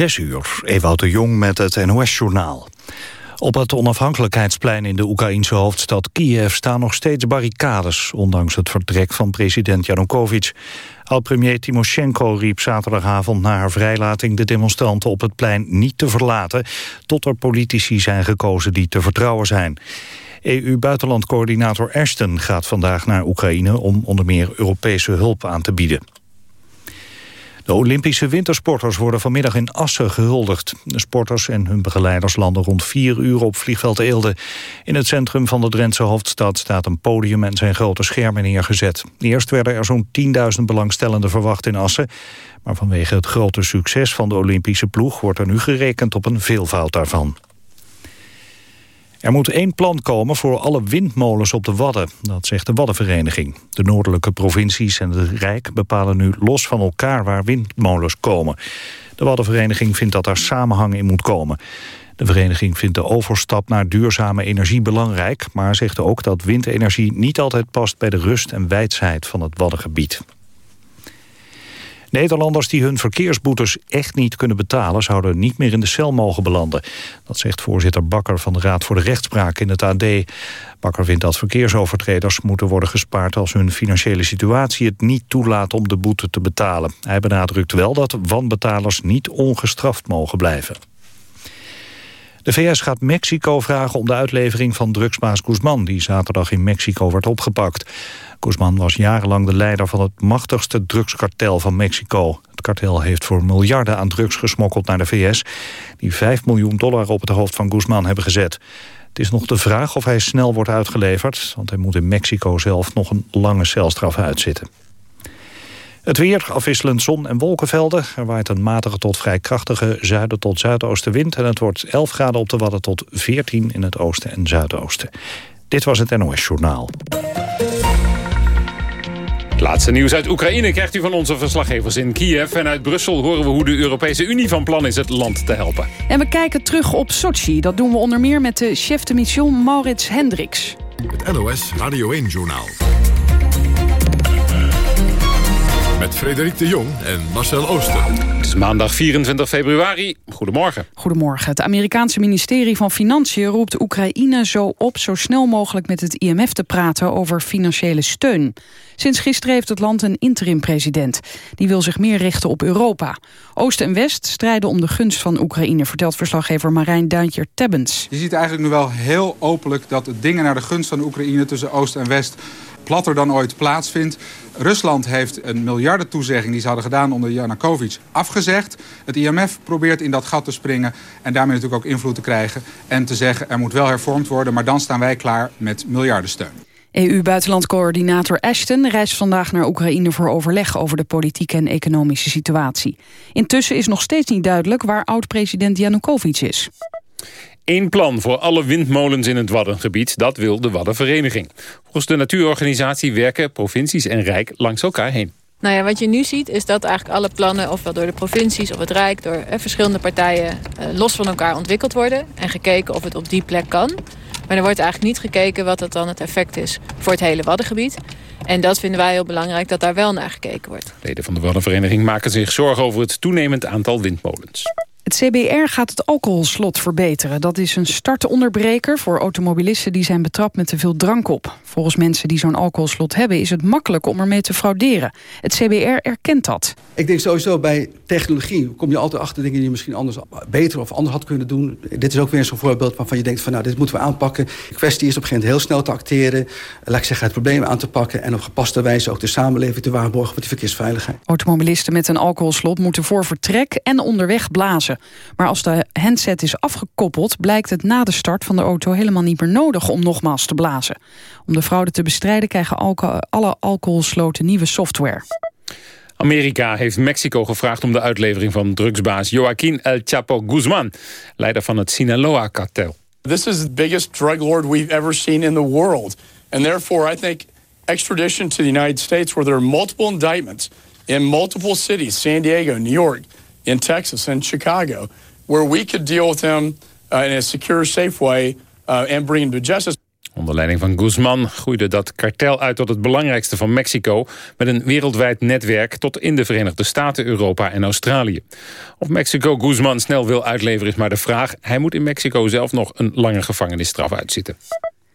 Zes uur, Ewout de Jong met het NOS-journaal. Op het onafhankelijkheidsplein in de Oekraïnse hoofdstad Kiev staan nog steeds barricades, ondanks het vertrek van president Janukovic. Oud-premier Timoshenko riep zaterdagavond na haar vrijlating de demonstranten op het plein niet te verlaten, tot er politici zijn gekozen die te vertrouwen zijn. EU-buitenlandcoördinator Ashton gaat vandaag naar Oekraïne om onder meer Europese hulp aan te bieden. De Olympische wintersporters worden vanmiddag in Assen gehuldigd. De sporters en hun begeleiders landen rond vier uur op vliegveld Eelde. In het centrum van de Drentse hoofdstad staat een podium en zijn grote schermen neergezet. Eerst werden er zo'n 10.000 belangstellenden verwacht in Assen. Maar vanwege het grote succes van de Olympische ploeg wordt er nu gerekend op een veelvoud daarvan. Er moet één plan komen voor alle windmolens op de Wadden. Dat zegt de Waddenvereniging. De noordelijke provincies en het Rijk bepalen nu los van elkaar waar windmolens komen. De Waddenvereniging vindt dat daar samenhang in moet komen. De vereniging vindt de overstap naar duurzame energie belangrijk... maar zegt ook dat windenergie niet altijd past bij de rust en wijsheid van het Waddengebied. Nederlanders die hun verkeersboetes echt niet kunnen betalen... zouden niet meer in de cel mogen belanden. Dat zegt voorzitter Bakker van de Raad voor de Rechtspraak in het AD. Bakker vindt dat verkeersovertreders moeten worden gespaard... als hun financiële situatie het niet toelaat om de boete te betalen. Hij benadrukt wel dat wanbetalers niet ongestraft mogen blijven. De VS gaat Mexico vragen om de uitlevering van drugsbaas Guzman... die zaterdag in Mexico werd opgepakt. Guzman was jarenlang de leider van het machtigste drugskartel van Mexico. Het kartel heeft voor miljarden aan drugs gesmokkeld naar de VS... die 5 miljoen dollar op het hoofd van Guzman hebben gezet. Het is nog de vraag of hij snel wordt uitgeleverd... want hij moet in Mexico zelf nog een lange celstraf uitzitten. Het weer, afwisselend zon en wolkenvelden. Er waait een matige tot vrij krachtige zuiden tot zuidoostenwind... en het wordt 11 graden op de Wadden tot 14 in het oosten en zuidoosten. Dit was het NOS Journaal. laatste nieuws uit Oekraïne krijgt u van onze verslaggevers in Kiev. En uit Brussel horen we hoe de Europese Unie van plan is het land te helpen. En we kijken terug op Sochi. Dat doen we onder meer met de chef de mission Maurits Hendricks. Het NOS Radio 1-journaal. Met Frederik de Jong en Marcel Ooster. Het is maandag 24 februari. Goedemorgen. Goedemorgen. Het Amerikaanse ministerie van Financiën roept Oekraïne zo op... zo snel mogelijk met het IMF te praten over financiële steun. Sinds gisteren heeft het land een interim-president. Die wil zich meer richten op Europa. Oost en West strijden om de gunst van Oekraïne... vertelt verslaggever Marijn Duintjer-Tebbens. Je ziet eigenlijk nu wel heel openlijk dat het dingen naar de gunst van Oekraïne... tussen Oost en West platter dan ooit plaatsvindt. Rusland heeft een miljardentoezegging die ze hadden gedaan onder Janukovic afgezegd. Het IMF probeert in dat gat te springen en daarmee natuurlijk ook invloed te krijgen. En te zeggen er moet wel hervormd worden, maar dan staan wij klaar met miljardensteun. EU-buitenlandcoördinator Ashton reist vandaag naar Oekraïne voor overleg over de politieke en economische situatie. Intussen is nog steeds niet duidelijk waar oud-president Janukovic is. Eén plan voor alle windmolens in het Waddengebied, dat wil de Waddenvereniging. Volgens de natuurorganisatie werken provincies en Rijk langs elkaar heen. Nou ja, wat je nu ziet is dat eigenlijk alle plannen... ofwel door de provincies of het Rijk, door eh, verschillende partijen... Eh, los van elkaar ontwikkeld worden. En gekeken of het op die plek kan. Maar er wordt eigenlijk niet gekeken wat het dan het effect is... voor het hele Waddengebied. En dat vinden wij heel belangrijk, dat daar wel naar gekeken wordt. Leden van de Waddenvereniging maken zich zorgen over het toenemend aantal windmolens. Het CBR gaat het alcoholslot verbeteren. Dat is een startonderbreker voor automobilisten die zijn betrapt met te veel drank op. Volgens mensen die zo'n alcoholslot hebben is het makkelijk om ermee te frauderen. Het CBR erkent dat. Ik denk sowieso bij technologie kom je altijd achter dingen die je misschien anders beter of anders had kunnen doen. Dit is ook weer zo'n voorbeeld waarvan je denkt van nou dit moeten we aanpakken. De kwestie is op een gegeven moment heel snel te acteren. Laat ik zeggen het probleem aan te pakken en op gepaste wijze ook de samenleving te waarborgen voor die verkeersveiligheid. Automobilisten met een alcoholslot moeten voor vertrek en onderweg blazen. Maar als de handset is afgekoppeld... blijkt het na de start van de auto helemaal niet meer nodig om nogmaals te blazen. Om de fraude te bestrijden krijgen alle alcoholsloten nieuwe software. Amerika heeft Mexico gevraagd om de uitlevering van drugsbaas Joaquín El Chapo Guzman, leider van het Sinaloa-kartel. This is the biggest drug lord we've ever seen in the world. And therefore I think extradition to the United States where there are multiple indictments in multiple cities, San Diego, New York, in Texas and Chicago, where we could deal with him uh, in a secure, safe way uh, and bring him to justice. Onder leiding van Guzman groeide dat kartel uit tot het belangrijkste van Mexico... met een wereldwijd netwerk tot in de Verenigde Staten, Europa en Australië. Of Mexico Guzman snel wil uitleveren is maar de vraag. Hij moet in Mexico zelf nog een lange gevangenisstraf uitzitten.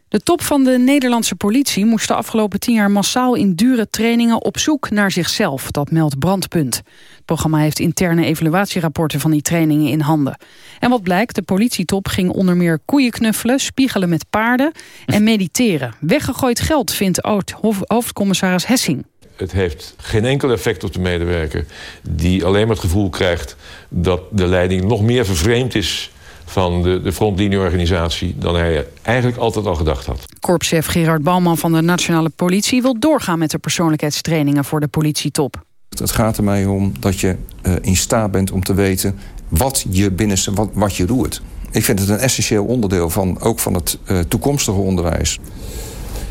De top van de Nederlandse politie moest de afgelopen tien jaar massaal in dure trainingen op zoek naar zichzelf. Dat meldt Brandpunt. Het programma heeft interne evaluatierapporten van die trainingen in handen. En wat blijkt, de politietop ging onder meer koeien knuffelen, spiegelen met paarden en mediteren. Weggegooid geld, vindt oud-hoofdcommissaris Hessing het heeft geen enkel effect op de medewerker... die alleen maar het gevoel krijgt dat de leiding nog meer vervreemd is van de, de frontlinieorganisatie... dan hij eigenlijk altijd al gedacht had. Korpschef Gerard Bouwman van de Nationale Politie... wil doorgaan met de persoonlijkheidstrainingen voor de politietop. Het gaat er mij om dat je uh, in staat bent om te weten... wat je binnenste, wat, wat je roert. Ik vind het een essentieel onderdeel van, ook van het uh, toekomstige onderwijs.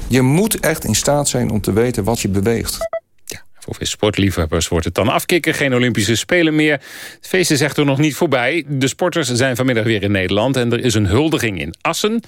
Je moet echt in staat zijn om te weten wat je beweegt. Voor veel sportliefhebbers wordt het dan afkicken. Geen Olympische Spelen meer. Het feest is echter nog niet voorbij. De sporters zijn vanmiddag weer in Nederland. En er is een huldiging in Assen.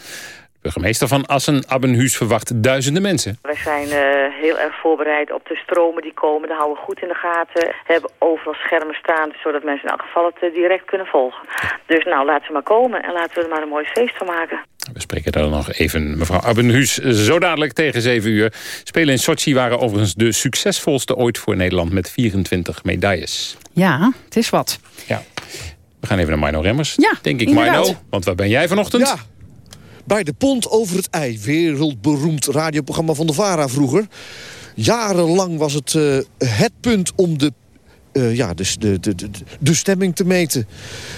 De burgemeester van Assen, Abbenhuis, verwacht duizenden mensen. Wij zijn uh, heel erg voorbereid op de stromen die komen. Daar houden we goed in de gaten. We hebben overal schermen staan, zodat mensen in elk geval het uh, direct kunnen volgen. Dus nou, laten ze maar komen en laten we er maar een mooi feest van maken. We spreken daar nog even mevrouw Abbenhuis zo dadelijk tegen 7 uur. Spelen in Sochi waren overigens de succesvolste ooit voor Nederland met 24 medailles. Ja, het is wat. Ja. We gaan even naar Mino Remmers. Ja, Denk ik, inderdaad. Mino. Want waar ben jij vanochtend? Ja, bij de Pont over het IJ. Wereldberoemd radioprogramma van de VARA vroeger. Jarenlang was het uh, het punt om de uh, ja, dus de, de, de, de stemming te meten.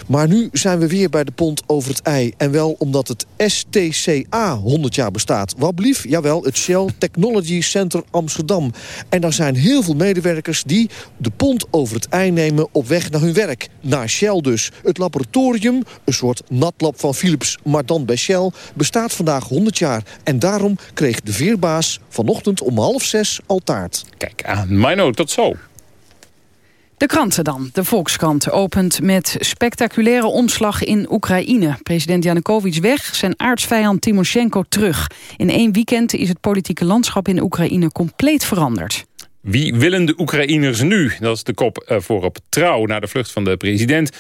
Maar nu zijn we weer bij de pont over het ei. En wel omdat het STCA 100 jaar bestaat. Wat blief? Jawel, het Shell Technology Center Amsterdam. En daar zijn heel veel medewerkers die de pont over het ei nemen... op weg naar hun werk. Naar Shell dus. Het laboratorium, een soort natlab van Philips... maar dan bij Shell, bestaat vandaag 100 jaar. En daarom kreeg de veerbaas vanochtend om half zes al taart. Kijk aan. Mino, tot zo. De kranten dan. De Volkskrant opent met spectaculaire omslag in Oekraïne. President Janukovic weg, zijn aardsvijand Timoshenko terug. In één weekend is het politieke landschap in Oekraïne compleet veranderd. Wie willen de Oekraïners nu? Dat is de kop voor op trouw. Na de vlucht van de president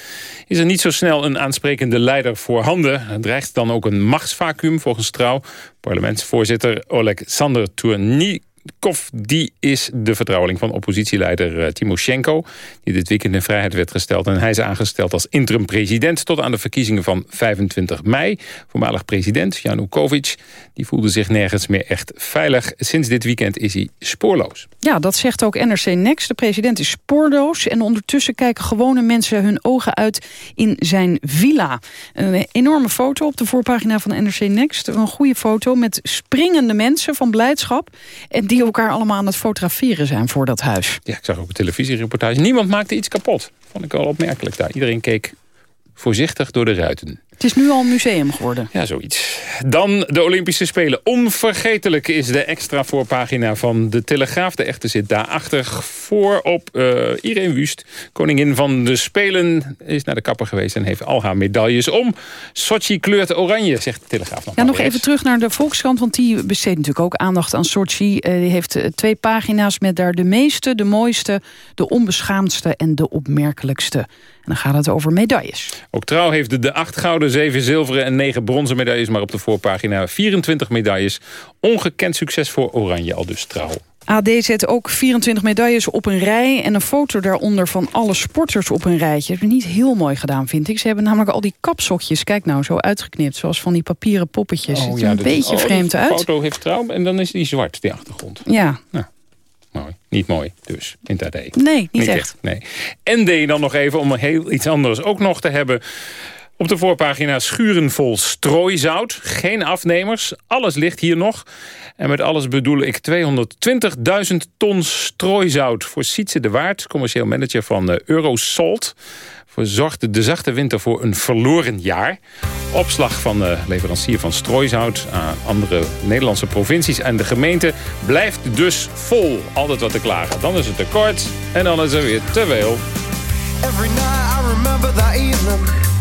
is er niet zo snel een aansprekende leider voorhanden. Het dreigt dan ook een machtsvacuum volgens trouw. Parlementsvoorzitter Oleksandr Tourny Kov die is de vertrouweling van oppositieleider uh, Timoshenko... die dit weekend in vrijheid werd gesteld. En hij is aangesteld als interim-president... tot aan de verkiezingen van 25 mei. Voormalig president Janukovic die voelde zich nergens meer echt veilig. Sinds dit weekend is hij spoorloos. Ja, dat zegt ook NRC Next. De president is spoorloos en ondertussen kijken gewone mensen hun ogen uit in zijn villa. Een enorme foto op de voorpagina van NRC Next. Een goede foto met springende mensen van blijdschap... en die elkaar allemaal aan het fotograferen zijn voor dat huis. Ja, ik zag ook een televisiereportage. Niemand maakte iets kapot. Vond ik wel opmerkelijk daar. Iedereen keek voorzichtig door de ruiten. Het is nu al een museum geworden. Ja, zoiets. Dan de Olympische Spelen. Onvergetelijk is de extra voorpagina van de Telegraaf. De echte zit daarachter voor op uh, Irene Wust. Koningin van de Spelen is naar de kapper geweest... en heeft al haar medailles om. Sochi kleurt oranje, zegt de Telegraaf nog Ja, nog even terug naar de Volkskrant... want die besteedt natuurlijk ook aandacht aan Sochi. Uh, die heeft twee pagina's met daar de meeste, de mooiste... de onbeschaamdste en de opmerkelijkste. En dan gaat het over medailles. Ook Trouw heeft de, de acht gouden, zeven zilveren en negen bronzen medailles... maar op de voorpagina 24 medailles. Ongekend succes voor Oranje, al dus Trouw. AD zet ook 24 medailles op een rij... en een foto daaronder van alle sporters op een rijtje. Dat is niet heel mooi gedaan, vind ik. Ze hebben namelijk al die kapsokjes, kijk nou, zo uitgeknipt... zoals van die papieren poppetjes. Oh, het ja, een dat- beetje oh, vreemd de uit. foto heeft Trouw en dan is die zwart, die achtergrond. Ja, Mooi. Niet mooi, dus, in het AD. nee, niet, echt. Nee. ND dan nog even, om heel iets anders ook nog te hebben. Op de voorpagina schuren vol strooizout. Geen afnemers. Alles ligt hier nog. En met alles bedoel ik 220.000 ton strooizout. Voor Sietse de Waard, commercieel manager van eh, Eurosalt... verzorgde de zachte winter voor een verloren jaar. Opslag van de leverancier van strooizout aan andere Nederlandse provincies en de gemeente blijft dus vol. Altijd wat te klagen. Dan is het tekort en dan is er weer te veel. Every night I remember that evening.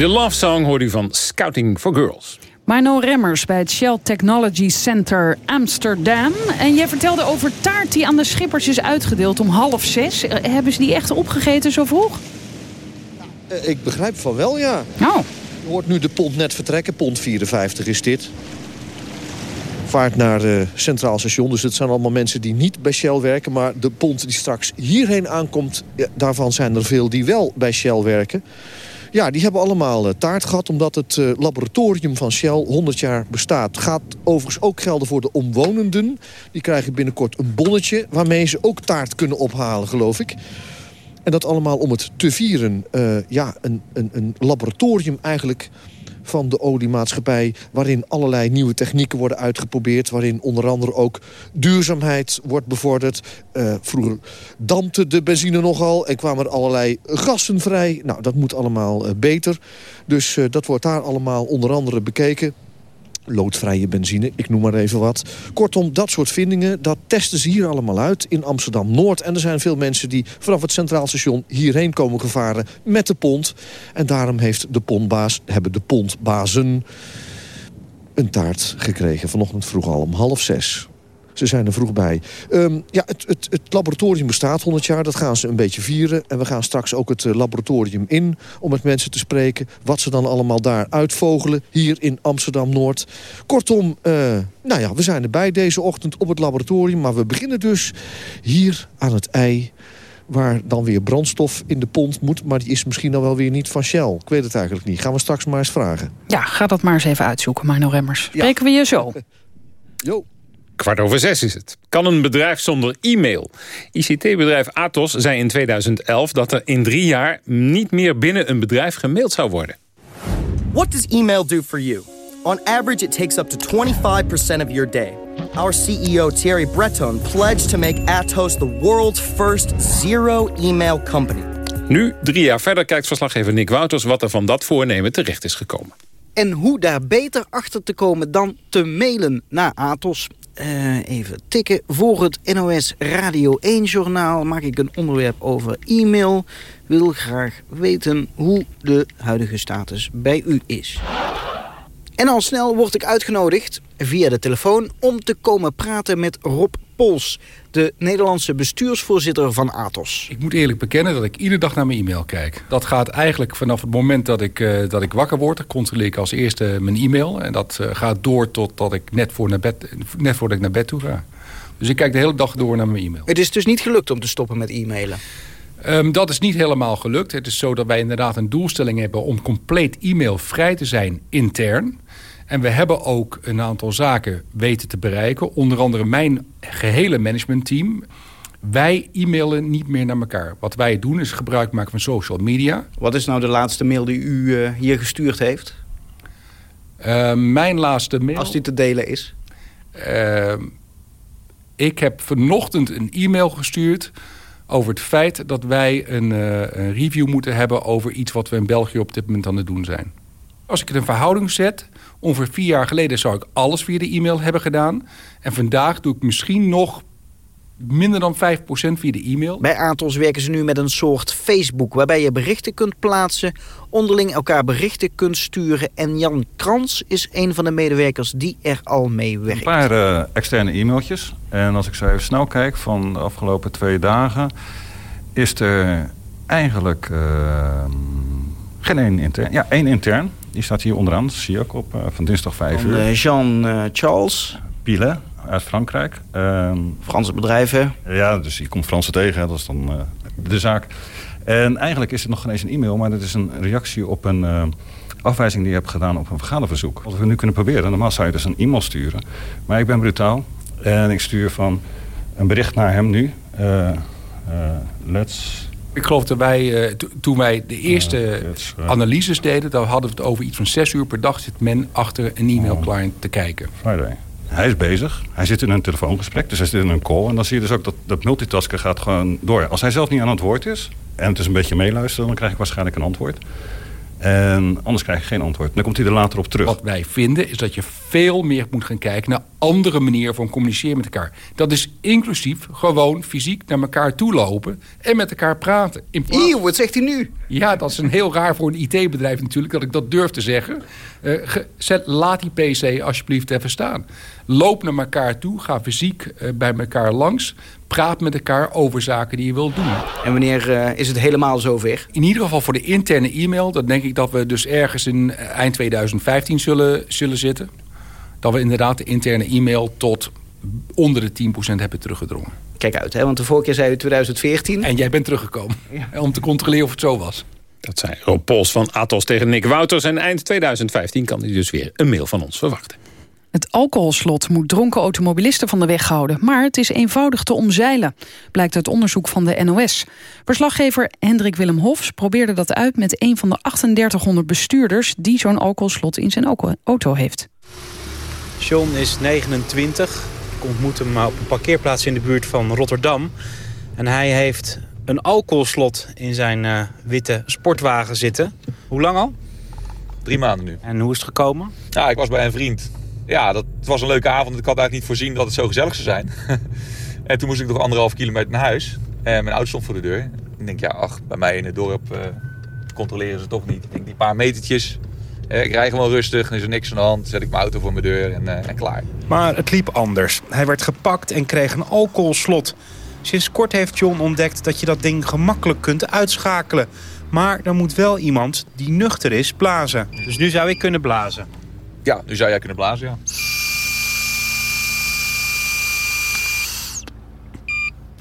De Love Song hoort u van Scouting for Girls. Marno Remmers bij het Shell Technology Center Amsterdam. En jij vertelde over taart die aan de schippers is uitgedeeld om half zes. Eh, Hebben ze die echt opgegeten zo vroeg? Eh, Ik begrijp van wel, ja. Oh. Je hoort nu de pont net vertrekken. Pont 54 is dit. Vaart naar eh, Centraal Station. Dus het zijn allemaal mensen die niet bij Shell werken. Maar de pont die straks hierheen aankomt... ja, daarvan zijn er veel die wel bij Shell werken. Ja, die hebben allemaal eh, taart gehad... omdat het eh, laboratorium van Shell 100 jaar bestaat. Gaat overigens ook gelden voor de omwonenden. Die krijgen binnenkort een bonnetje... waarmee ze ook taart kunnen ophalen, geloof ik. En dat allemaal om het te vieren. Eh, ja, een, een, een laboratorium eigenlijk van de oliemaatschappij... waarin allerlei nieuwe technieken worden uitgeprobeerd... waarin onder andere ook duurzaamheid wordt bevorderd. Eh, vroeger dampte de benzine nogal en kwamen er allerlei gassen vrij. Nou, dat moet allemaal eh, beter. Dus eh, dat wordt daar allemaal onder andere bekeken loodvrije benzine, ik noem maar even wat. Kortom, dat soort vindingen, dat testen ze hier allemaal uit in Amsterdam-Noord. En er zijn veel mensen die vanaf het Centraal Station hierheen komen gevaren met de pont. En daarom heeft de pontbaas, hebben de pontbazen een taart gekregen. Vanochtend vroeg al om half zes. Ze zijn er vroeg bij. Ehm, ja, het, het, het laboratorium bestaat 100 jaar. Dat gaan ze een beetje vieren. En we gaan straks ook het eh, laboratorium in om met mensen te spreken. Wat ze dan allemaal daar uitvogelen. Hier in Amsterdam-Noord. Kortom, eh, nou ja, we zijn erbij deze ochtend op het laboratorium. Maar we beginnen dus hier aan het ei waar dan weer brandstof in de pont moet... maar die is misschien dan wel weer niet van Shell. Ik weet het eigenlijk niet. Gaan we straks maar eens vragen. Ja, ga dat maar eens even uitzoeken, Marno Remmers. Spreken we je zo. Jo. Kwart over zes is het. Kan een bedrijf zonder e-mail? ICT-bedrijf Atos zei in 2011 dat er in drie jaar niet meer binnen een bedrijf gemaild zou worden. What does email do for you? On average, it takes up to 25% of your day. Our CEO, Thierry Breton, pledged to make Atos the world's first zero email company. Nu, drie jaar verder, kijkt verslaggever Nick Wouters... wat er van dat voornemen terecht is gekomen. En hoe daar beter achter te komen dan te mailen naar Atos. Uh, even tikken. Voor het NOS Radio 1-journaal maak ik een onderwerp over e-mail. Wil graag weten hoe de huidige status bij u is. En al snel word ik uitgenodigd via de telefoon om te komen praten met Rob Pols, de Nederlandse bestuursvoorzitter van Atos. Ik moet eerlijk bekennen dat ik iedere dag naar mijn e-mail kijk. Dat gaat eigenlijk vanaf het moment dat ik, uh, dat ik wakker word. Dan controleer ik als eerste mijn e-mail. En dat uh, gaat door totdat ik net, voor naar bed, net voordat ik naar bed toe ga. Dus ik kijk de hele dag door naar mijn e-mail. Het is dus niet gelukt om te stoppen met e-mailen? Um, dat is niet helemaal gelukt. Het is zo dat wij inderdaad een doelstelling hebben om compleet e-mail vrij te zijn intern. En we hebben ook een aantal zaken weten te bereiken. Onder andere mijn gehele managementteam. Wij e-mailen niet meer naar elkaar. Wat wij doen is gebruik maken van social media. Wat is nou de laatste mail die u uh, hier gestuurd heeft? Uh, mijn laatste mail... Als die te delen is. Uh, ik heb vanochtend een e-mail gestuurd over het feit dat wij een, een review moeten hebben... over iets wat we in België op dit moment aan het doen zijn. Als ik het in verhouding zet, ongeveer vier jaar geleden zou ik alles via de e-mail hebben gedaan. En vandaag doe ik misschien nog minder dan 5% via de e-mail. Bij Atos werken ze nu met een soort Facebook... waarbij je berichten kunt plaatsen, onderling elkaar berichten kunt sturen. En Jan Krans is een van de medewerkers die er al mee werkt. Een paar uh, externe e-mailtjes. En als ik zo even snel kijk van de afgelopen twee dagen... is er eigenlijk uh, geen één intern. Ja, één intern. Die staat hier onderaan, zie je ook op uh, van dinsdag 5 uur. Uh, Jean-Charles. Pilet uit Frankrijk. Uh, Franse bedrijven. Ja, dus je komt Fransen tegen, dat is dan de zaak. En eigenlijk is het nog geen eens een e-mail, maar het is een reactie op een uh, afwijzing die je hebt gedaan op een vergaderverzoek. Wat we nu kunnen proberen, normaal zou je dus een e-mail sturen. Maar ik ben brutaal en ik stuur van een bericht naar hem nu. let's ik geloof dat wij, uh, toen wij de eerste analyses deden... dan hadden we het over iets van zes uur per dag... zit men achter een e-mail-client te kijken. Friday. Hij is bezig. Hij zit in een telefoongesprek, dus hij zit in een call. En dan zie je dus ook dat dat multitasken gaat gewoon door. Als hij zelf niet aan het woord is... en het is een beetje meeluisteren... dan krijg ik waarschijnlijk een antwoord. En anders krijg je geen antwoord. Dan komt hij er later op terug. Wat wij vinden is dat je veel meer moet gaan kijken... naar andere manieren van communiceren met elkaar. Dat is inclusief gewoon fysiek naar elkaar toe lopen... en met elkaar praten. In plaats... Eeuw, wat zegt hij nu? Ja, dat is een heel raar voor een IT-bedrijf natuurlijk... dat ik dat durf te zeggen. Uh, zet, laat die PC alsjeblieft even staan. Loop naar elkaar toe, ga fysiek uh, bij elkaar langs praat met elkaar over zaken die je wilt doen. En wanneer uh, is het helemaal zover? In ieder geval voor de interne e-mail. Dan denk ik dat we dus ergens in eind 2015 zullen, zullen zitten. Dat we inderdaad de interne e-mail tot onder de 10% hebben teruggedrongen. Kijk uit, hè? want de vorige keer zei u 2014. En jij bent teruggekomen ja. om te controleren of het zo was. Dat zei Rob Pols van Atos tegen Nick Wouters. En eind 2015 kan hij dus weer een mail van ons verwachten. Het alcoholslot moet dronken automobilisten van de weg houden. Maar het is eenvoudig te omzeilen, blijkt uit onderzoek van de NOS. Verslaggever Hendrik Willem Hofs probeerde dat uit... met een van de 3800 bestuurders die zo'n alcoholslot in zijn auto heeft. John is 29. Ik ontmoet hem op een parkeerplaats in de buurt van Rotterdam. En hij heeft een alcoholslot in zijn uh, witte sportwagen zitten. Hoe lang al? Drie maanden nu. En hoe is het gekomen? Ja, ik was bij een vriend ja, dat, het was een leuke avond. Ik had eigenlijk niet voorzien dat het zo gezellig zou zijn. en toen moest ik nog anderhalf kilometer naar huis. En mijn auto stond voor de deur. Ik denk, ja, ach, bij mij in het dorp uh, controleren ze toch niet. Ik denk, die paar metertjes. Uh, ik rij gewoon rustig, er is er niks aan de hand. Zet ik mijn auto voor mijn deur en, uh, en klaar. Maar het liep anders. Hij werd gepakt en kreeg een alcoholslot. Sinds kort heeft John ontdekt dat je dat ding gemakkelijk kunt uitschakelen. Maar er moet wel iemand die nuchter is blazen. Dus nu zou ik kunnen blazen. Ja, nu zou jij kunnen blazen, ja.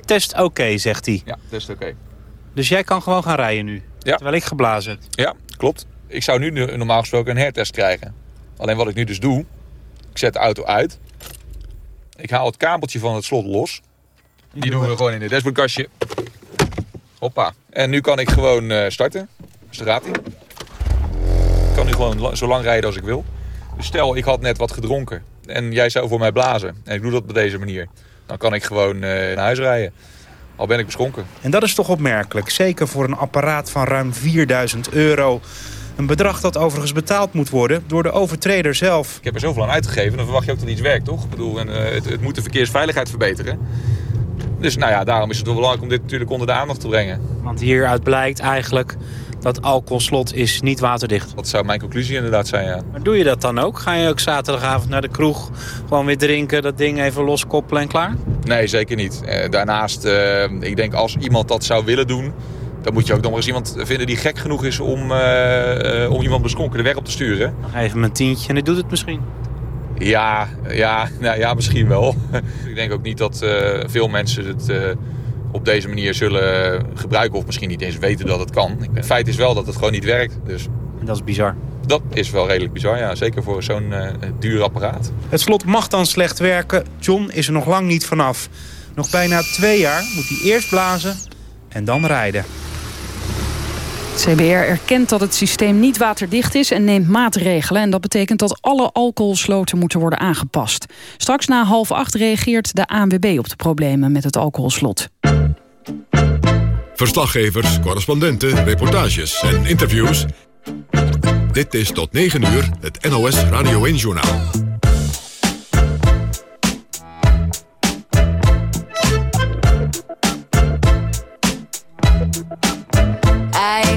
Test oké, okay, zegt hij. Ja, test oké. Okay. Dus jij kan gewoon gaan rijden nu? Ja. Terwijl ik geblazen heb? Ja, klopt. Ik zou nu normaal gesproken een hertest krijgen. Alleen wat ik nu dus doe, ik zet de auto uit. Ik haal het kabeltje van het slot los. Die doen we gewoon in het dashboardkastje. Hoppa. En nu kan ik gewoon uh, starten. Dus daar gaat hij. Ik kan nu gewoon zo lang rijden als ik wil. Dus stel, ik had net wat gedronken en jij zou voor mij blazen. En ik doe dat op deze manier. Dan kan ik gewoon uh, naar huis rijden. al ben ik beschonken. En dat is toch opmerkelijk, zeker voor een apparaat van ruim 4000 euro. Een bedrag dat overigens betaald moet worden door de overtreder zelf. Ik heb er zoveel aan uitgegeven, dan verwacht je ook dat iets werkt, toch? Ik bedoel, en, eh, het, het moet de verkeersveiligheid verbeteren. Dus nou ja, daarom is het wel belangrijk om dit natuurlijk onder de aandacht te brengen. Want hieruit blijkt eigenlijk dat alcoholslot is niet waterdicht. Dat zou mijn conclusie inderdaad zijn, ja. Maar doe je dat dan ook? Ga je ook zaterdagavond naar de kroeg, gewoon weer drinken, dat ding even loskoppelen en klaar? Nee, zeker niet. Eh, daarnaast, eh, ik denk als iemand dat zou willen doen... dan moet je ook nog eens iemand vinden die gek genoeg is om, eh, om iemand beschonken de weg op te sturen. Nog even mijn tientje en die doet het misschien. Ja, ja, nou, ja misschien wel. ik denk ook niet dat eh, veel mensen het eh, op deze manier zullen gebruiken... of misschien niet eens weten dat het kan. Het feit is wel dat het gewoon niet werkt. Dus En dat is bizar. dat is wel redelijk bizar, ja. Zeker voor zo'n eh, duur apparaat. Het slot mag dan slecht werken. John is er nog lang niet vanaf. Nog bijna twee jaar moet hij eerst blazen en dan rijden. CBR erkent dat het systeem niet waterdicht is en neemt maatregelen. En dat betekent dat alle alcoholsloten moeten worden aangepast. Straks na half acht reageert de ANWB op de problemen met het alcoholslot. Verslaggevers, correspondenten, reportages en interviews. Dit is tot 9 uur het NOS Radio 1-journaal.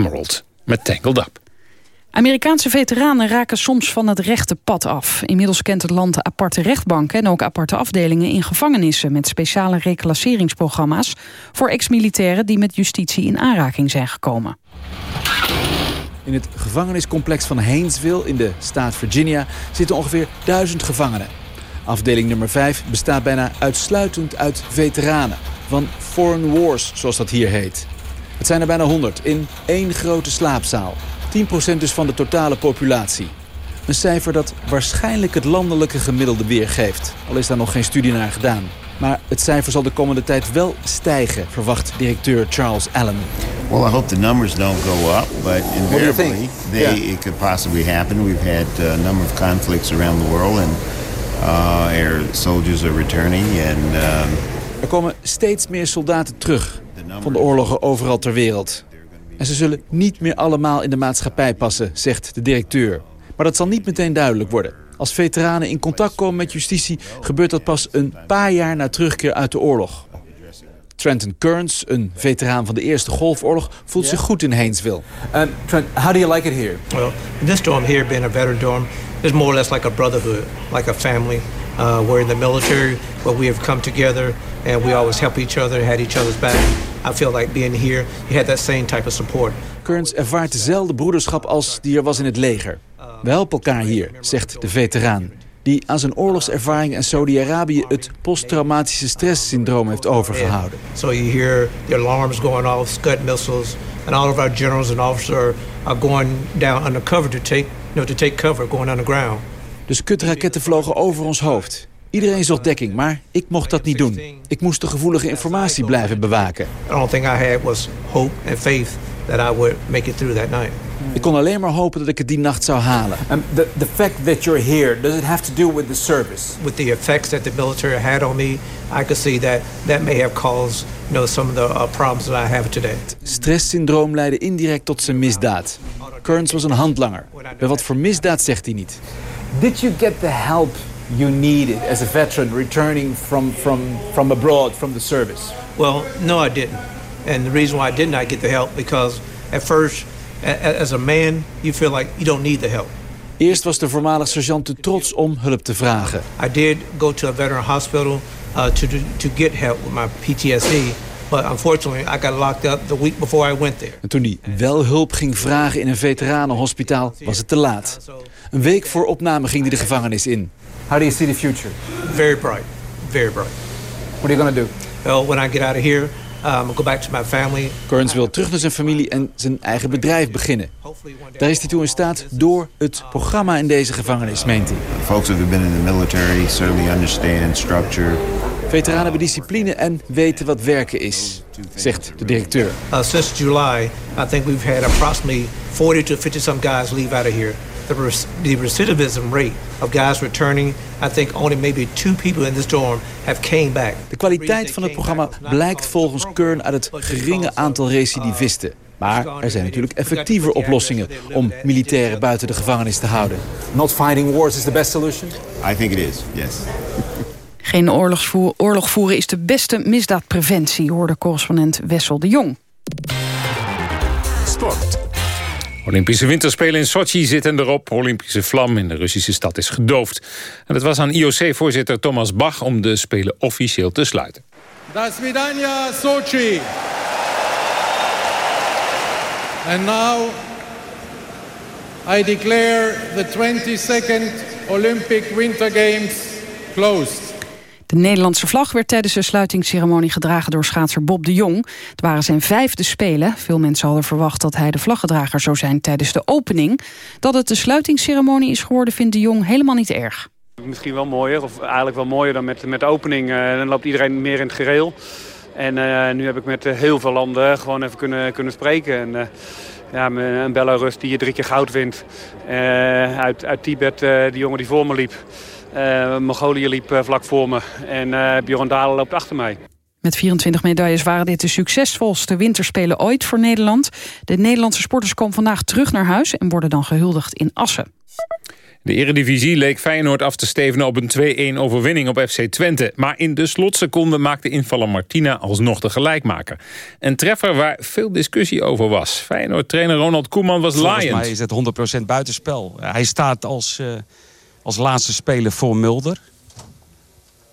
Emerald met Tangled Up. Amerikaanse veteranen raken soms van het rechte pad af. Inmiddels kent het land aparte rechtbanken en ook aparte afdelingen in gevangenissen met speciale reclasseringsprogramma's voor ex-militairen die met justitie in aanraking zijn gekomen. In het gevangeniscomplex van Haynesville in de staat Virginia zitten ongeveer duizend gevangenen. Afdeling nummer 5 bestaat bijna uitsluitend uit veteranen van Foreign Wars, zoals dat hier heet. Het zijn er bijna 100 in één grote slaapzaal. 10% dus van de totale populatie. Een cijfer dat waarschijnlijk het landelijke gemiddelde weergeeft. Al is daar nog geen studie naar gedaan. Maar het cijfer zal de komende tijd wel stijgen, verwacht directeur Charles Allen. Well, I hope the numbers don't go up, but invariably they, Yeah. it could possibly happen. We've had uh, a number of conflicts around the world, and uh, our soldiers are returning, and um, Er komen steeds meer soldaten terug van de oorlogen overal ter wereld. En ze zullen niet meer allemaal in de maatschappij passen, zegt de directeur. Maar dat zal niet meteen duidelijk worden. Als veteranen in contact komen met justitie... gebeurt dat pas een paar jaar na terugkeer uit de oorlog. Trenton Kearns, een veteraan van de Eerste Golfoorlog... voelt zich goed in Haynesville. Um, Trent, how do you like it here? Well, this dorm here, being a veteran dorm, is more or less like a brotherhood, like a family. Uh, we're in the military, but we have come together and we always help each other, had each other's back. I feel like being here, you had that same type of support. Kearns ervaart dezelfde broederschap als die er was in het leger. We helpen elkaar hier, zegt de veteraan. Die aan zijn oorlogservaring in Saudi-Arabië het posttraumatische stresssyndroom heeft overgehouden. So you hear the alarms going off, Scud missiles, and all of our generals and officers are, going down undercover to take, you know, to take cover, going underground. De skutraketten vlogen over ons hoofd. Iedereen zocht dekking, maar ik mocht dat niet doen. Ik moest de gevoelige informatie blijven bewaken. The only thing I had was hope and faith that I would make it through that night. Ik kon alleen maar hopen dat ik het die nacht zou halen. Um, the, the fact that you're here, does it have to do with the service? With the effects that the military had on me, I could see that that may have caused you know, some of the uh, problems that I have today. Stresssyndroom leidde indirect tot zijn misdaad. Kearns was een handlanger. Bij wat voor misdaad zegt hij niet. Did you get the help you needed as a veteran returning from, from, from abroad, from the service? Well, no, I didn't. And the reason why I did not get the help, because at first, as a man, you feel like you don't need the help. Eerst was de voormalig sergeant te trots om hulp te vragen. I did go to a veteran hospital uh, to, do, to get help with my PTSD, but unfortunately, I got locked up the week before I went there. En toen hij wel hulp ging vragen in een veteranenhospitaal, was het te laat. Een week voor opname ging hij de gevangenis in. How do you see the future? Very bright, very bright. What are you going to do? Well, when I get out of here, um, go back to my family. Kearns wil terug naar zijn familie en zijn eigen bedrijf beginnen. Daar is hij toe in staat door het programma in deze gevangenis, meent hij. folks that have been in the military certainly understand structure. Veteranen hebben discipline en weten wat werken is, zegt de directeur. Uh, since July, I think we've had approximately 40 to 50 some guys leave out of here. The, rec- the recidivism rate of guys returning, I think only maybe two people in this dorm have came back. De kwaliteit van het programma blijkt volgens Kern uit het geringe aantal recidivisten. Maar er zijn natuurlijk effectiever oplossingen om militairen buiten de gevangenis te houden. Not fighting wars is the best solution? I think it is, yes. Geen oorlogsvoer, oorlog voeren is de beste misdaadpreventie, hoorde correspondent Wessel de Jong. Sport. Olympische winterspelen in Sochi zitten erop. Olympische vlam in de Russische stad is gedoofd. En het was aan IOC-voorzitter Thomas Bach om de Spelen officieel te sluiten. Da svidania Sochi. And now I declare the 22nd Olympic Winter Games closed. De Nederlandse vlag werd tijdens de sluitingsceremonie gedragen door schaatser Bob de Jong. Het waren zijn vijfde spelen. Veel mensen hadden verwacht dat hij de vlaggedrager zou zijn tijdens de opening. Dat het de sluitingsceremonie is geworden vindt de Jong helemaal niet erg. Misschien wel mooier, of eigenlijk wel mooier dan met, met de opening. Eh, dan loopt iedereen meer in het gereel. En eh, nu heb ik met eh, heel veel landen gewoon even kunnen, kunnen spreken. En, eh, ja, een Belarus die je drie keer goud wint. Uit, uit Tibet, die jongen die voor me liep. Eh, Mongolië liep eh, vlak voor me. En eh Bjorn Dalen loopt achter mij. Met 24 medailles waren dit de succesvolste winterspelen ooit voor Nederland. De Nederlandse sporters komen vandaag terug naar huis... en worden dan gehuldigd in Assen. De eredivisie leek Feyenoord af te stevenen op een 2-1 overwinning op FC Twente. Maar in de slotseconde maakte invaller Martina alsnog de gelijkmaker. Een treffer waar veel discussie over was. Feyenoord-trainer Ronald Koeman was Volgens laaiend. mij is het 100% buitenspel. Hij staat als, eh, als laatste speler voor Mulder.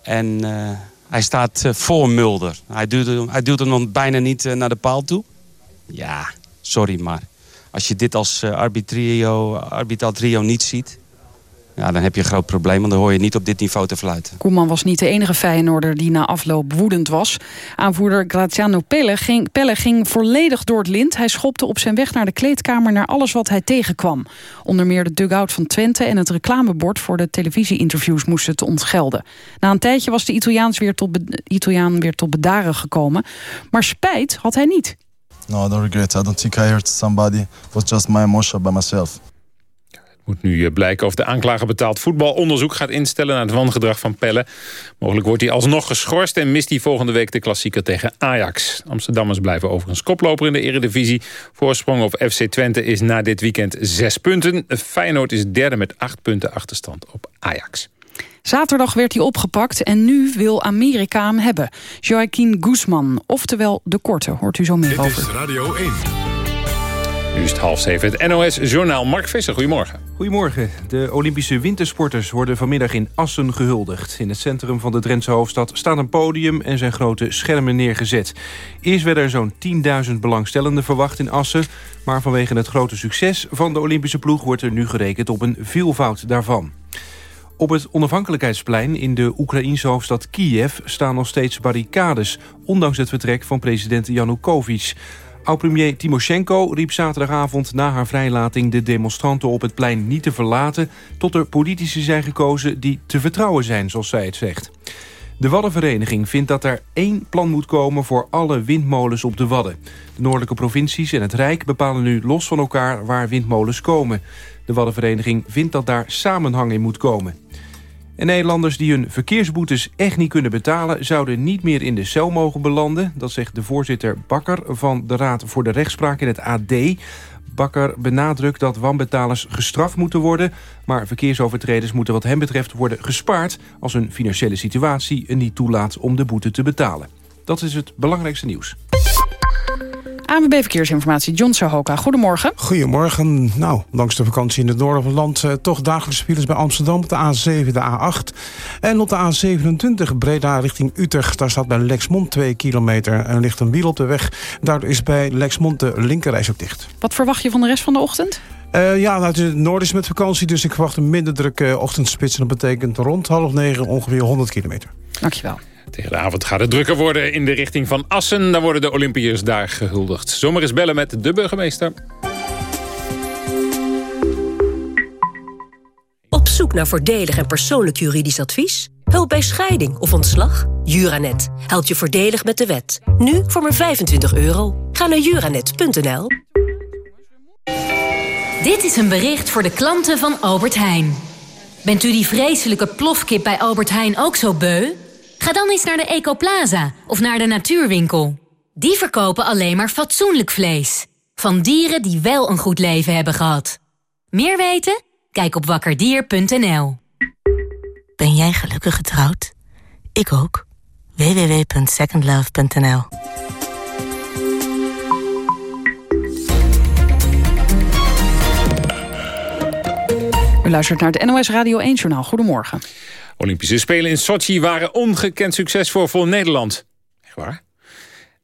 En eh, hij staat eh, voor Mulder. Hij duwt, hem- hij duwt hem bijna niet eh, naar de paal toe. Ja, sorry maar. Als je dit als arbitrio, trio niet ziet... ja, dan heb je een groot probleem. Want dan hoor je niet op dit niveau te fluiten. Koeman was niet de enige Feyenoorder die na afloop woedend was. Aanvoerder Graziano Pelle ging, Pelle ging volledig door het lint. Hij schopte op zijn weg naar de kleedkamer naar alles wat hij tegenkwam. Onder meer de dugout van Twente en het reclamebord... voor de televisieinterviews moesten te ontgelden. Na een tijdje was de Italiaans weer tot Italiaan weer tot bedaren gekomen. Maar spijt had hij niet. No, I don't regret. I don't think I hurt somebody. It was just my emotion by myself. Moet nu eh, blijken of de aanklager betaald voetbalonderzoek gaat instellen... naar het wangedrag van Pelle. Mogelijk wordt hij alsnog geschorst... en mist hij volgende week de klassieker tegen Ajax. Amsterdammers blijven overigens koploper in de eredivisie. Voorsprong op FC Twente is na dit weekend zes punten. Feyenoord is derde met acht punten achterstand op Ajax. Zaterdag werd hij opgepakt en nu wil Amerika hem hebben. Joaquin Guzman, oftewel de korte, hoort u zo meer Dit over. is Radio 1. Nu half zeven. Het NOS-journaal Mark Visser. Goedemorgen. Goedemorgen. De Olympische wintersporters worden vanmiddag in Assen gehuldigd. In het centrum van de Drentse hoofdstad staat een podium en zijn grote schermen neergezet. Eerst werden er zo'n 10.000 belangstellenden verwacht in Assen. Maar vanwege het grote succes van de Olympische ploeg wordt er nu gerekend op een veelvoud daarvan. Op het onafhankelijkheidsplein in de Oekraïense hoofdstad Kiev staan nog steeds barricades, ondanks het vertrek van president Yanukovych. Oud-premier Timoshenko riep zaterdagavond na haar vrijlating de demonstranten op het plein niet te verlaten, tot er politici zijn gekozen die te vertrouwen zijn, zoals zij het zegt. De Waddenvereniging vindt dat er één plan moet komen voor alle windmolens op de Wadden. De noordelijke provincies en het Rijk bepalen nu los van elkaar waar windmolens komen. De Waddenvereniging vindt dat daar samenhang in moet komen. En Nederlanders die hun verkeersboetes echt niet kunnen betalen... zouden niet meer in de cel mogen belanden. Dat zegt de voorzitter Bakker van de Raad voor de Rechtspraak in het AD. Bakker benadrukt dat wanbetalers gestraft moeten worden... maar verkeersovertreders moeten wat hem betreft worden gespaard... als hun financiële situatie het niet toelaat om de boete te betalen. Dat is het belangrijkste nieuws. ANWB Verkeersinformatie, John Sahoka. Goedemorgen. Goedemorgen. Nou, langs de vakantie in het noorden van het land... Eh, toch dagelijkse files bij Amsterdam op de A7, de A8. En op de A27 Breda richting Utrecht. Daar staat bij Lexmond 2 kilometer en ligt een wiel op de weg. Daardoor is bij Lexmond de linkerreis ook dicht. Wat verwacht je van de rest van de ochtend? Uh, ja, nou, het, noorden is met vakantie, dus ik verwacht een minder drukke ochtendspits. En dat betekent rond half negen ongeveer 100 kilometer. Dankjewel. Tegen de avond gaat het drukker worden in de richting van Assen. Dan worden de Olympiërs daar gehuldigd. Zomer eens bellen met de burgemeester. Op zoek naar voordelig en persoonlijk juridisch advies? Hulp bij scheiding of ontslag? Juranet helpt je voordelig met de wet. Nu voor maar 25 euro. Ga naar juranet.nl. Dit is een bericht voor de klanten van Albert Heijn. Bent u die vreselijke plofkip bij Albert Heijn ook zo beu? Ga dan eens naar de Ecoplaza of naar de Natuurwinkel. Die verkopen alleen maar fatsoenlijk vlees. Van dieren die wel een goed leven hebben gehad. Meer weten? Kijk op wakkerdier.nl. Ben jij gelukkig getrouwd? Ik ook. www.secondlove.nl U luistert naar het NOS Radio 1-journaal. Goedemorgen. Olympische Spelen in Sochi waren ongekend succesvol voor Nederland. Echt waar?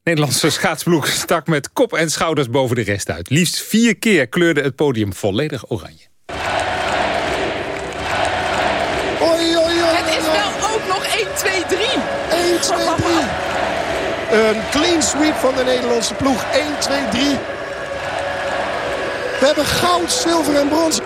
Nederlandse schaatsploeg stak met kop en schouders boven de rest uit. Liefst vier keer kleurde het podium volledig oranje. Oei, oei, oei, Het is wel ook nog 1, 2, 3. 1, 2, 3. Een clean sweep van de Nederlandse ploeg. 1, 2, 3. We hebben goud, zilver en brons.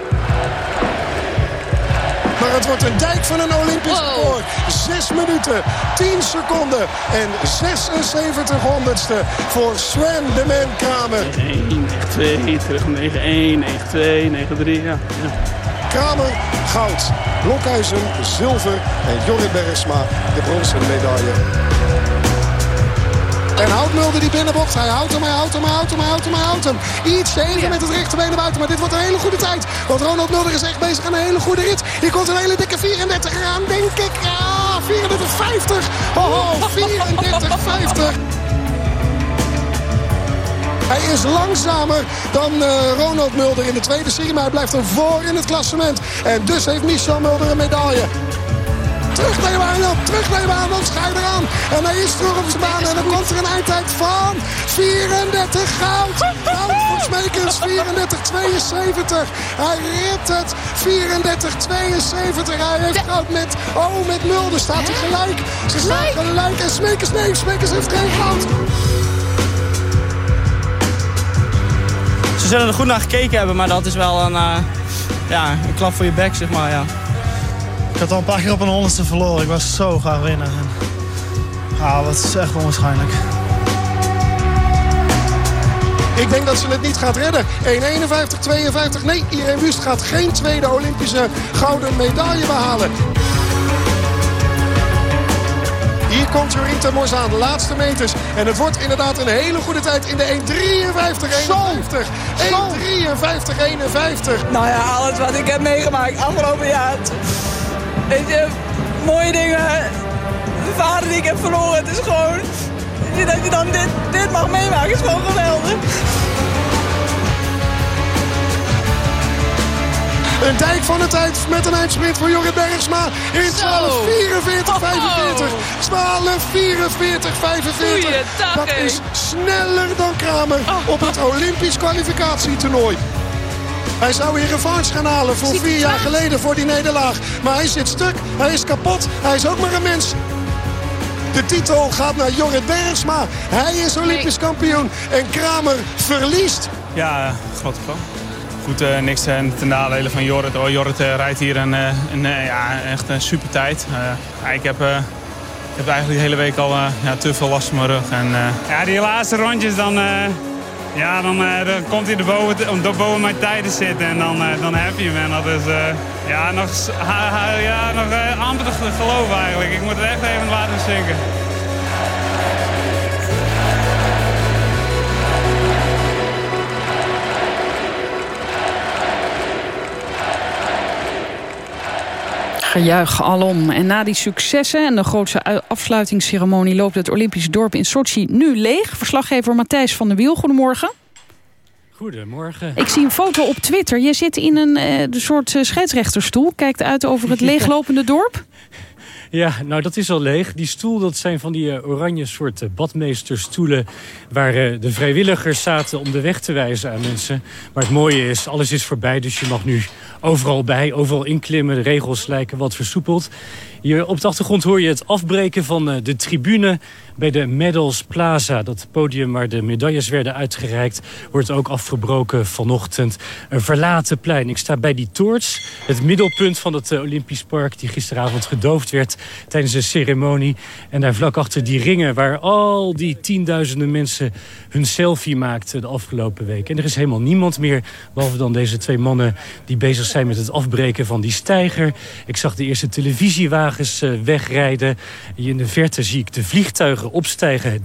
Maar het wordt een dijk van een Olympisch record. 6 minuten, 10 seconden en 76 honderdste voor Sven de Man Kramer. 1, 2, terug 9, 1, 9, 2, 9, 3, ja. ja. Kramer, goud. Blokhuizen, zilver en Jorrit Bergsma, de bronzen medaille. En houdt Mulder die binnenbocht. Hij houdt hem, hij houdt hem, hij houdt hem, hij houdt hem, hij houdt hem. Iets even met het rechterbeen naar buiten. Maar dit wordt een hele goede tijd. Want Ronald Mulder is echt bezig aan een hele goede rit. Hier komt een hele dikke 34 eraan, denk ik. Ah, 34-50. Oh, 34-50. Hij is langzamer dan uh, Ronald Mulder in de tweede serie. Maar hij blijft er voor in het klassement. En dus heeft Michel Mulder een medaille. Terug naar op, terug naar dan schijt eraan. En hij is terug op zijn baan en dan komt er een eindtijd van 34 goud. Goud voor Smekens 34-72. Hij redt het 34-72. Hij heeft goud met, oh met Mulder staat hij gelijk. Ze staan gelijk en Smekens, nee, Smekens heeft geen goud. Ze zullen er goed naar gekeken hebben, maar dat is wel een, uh, ja, een klap voor je bek, zeg maar, ja. Ik had al een paar keer op een honderdste verloren. Ik was zo graag winnen. En, ah, dat is echt onwaarschijnlijk. Ik denk dat ze het niet gaat redden. 1.51-52. Nee, Irene Wust gaat geen tweede Olympische gouden medaille behalen. Hier komt Jorien Mors aan, de laatste meters. En het wordt inderdaad een hele goede tijd in de 1.53-51. 1.53-51. Nou ja, alles wat ik heb meegemaakt afgelopen jaar. Weet je, mooie dingen. De vader die ik heb verloren, het is gewoon... Dat je dan dit, dit mag meemaken is gewoon geweldig. Een dijk van de tijd met een eindsprint voor Jorrit Bergsma in 12.44.45. 12.44.45. Dat is sneller dan Kramer op het Olympisch kwalificatietoernooi. Hij zou hier revanche gaan halen voor vier jaar geleden voor die nederlaag. Maar hij zit stuk, hij is kapot, hij is ook maar een mens. De titel gaat naar Jorrit Bergsma. Hij is Olympisch kampioen en Kramer verliest. Ja, grote plan goed, uh, niks uh, ten nadele van Jorrit. Oh, Jorrit uh, rijdt hier een, een ja, echt een super tijd. ik, heb, ik heb eigenlijk de hele week al ja, te veel last van mijn rug. En, ja, die laatste rondjes, dan, ja, dan, dan komt hij erboven, boven mijn tijden zitten. En dan, dan heb je hem. En dat is ja, nog, ja, nog amper te geloven eigenlijk. Ik moet het echt even laten zinken. Gejuich alom. En na die successen en de grootste afsluitingsceremonie... loopt het Olympisch dorp in Sochi nu leeg. Verslaggever Matthijs van der Wiel, goedemorgen. Goedemorgen. Ik zie een foto op Twitter. Je zit in een uh, soort uh, scheidsrechterstoel. Kijkt uit over het leeglopende dorp. Ja, nou dat is al leeg. Die stoel, dat zijn van die uh, oranje soort badmeesterstoelen... waar uh, de vrijwilligers zaten om de weg te wijzen aan mensen. Maar het mooie is, alles is voorbij, dus je mag nu overal bij, overal inklimmen. De regels lijken wat versoepeld. Hier op de achtergrond hoor je het afbreken van de tribune bij de Medals Plaza. Dat podium waar de medailles werden uitgereikt... wordt ook afgebroken vanochtend. Een verlaten plein. Ik sta bij die toorts. Het middelpunt van het Olympisch Park... die gisteravond gedoofd werd tijdens de ceremonie. En daar vlak achter die ringen... waar al die tienduizenden mensen hun selfie maakten de afgelopen week. En er is helemaal niemand meer, behalve dan deze twee mannen... die bezig zijn met het afbreken van die steiger. Ik zag de eerste televisiewagens wegrijden. In de verte zie ik de vliegtuigen opstijgen.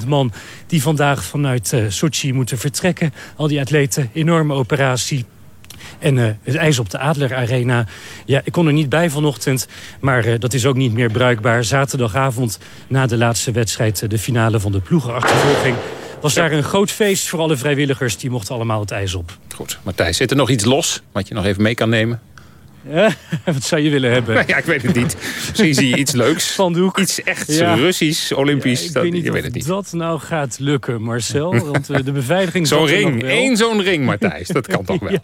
30.000 man die vandaag vanuit uh, Sochi moeten vertrekken. Al die atleten, enorme operatie. En uh, het ijs op de Adler Arena. Ja, ik kon er niet bij vanochtend, maar uh, dat is ook niet meer bruikbaar. Zaterdagavond na de laatste wedstrijd, de finale van de ploegenachtervolging was daar een groot feest voor alle vrijwilligers. Die mochten allemaal het ijs op. Goed, Matthijs, zit er nog iets los wat je nog even mee kan nemen? Wat zou je willen hebben? Ja, ik weet het niet. Misschien zie je iets leuks. Spandoek. Iets echt ja. Russisch, Olympisch. Ja, ik dat, weet niet je weet het niet. dat nou gaat lukken, Marcel. Want uh, de beveiliging... Zo'n ring. Eén zo'n ring, Matthijs. Dat kan toch wel.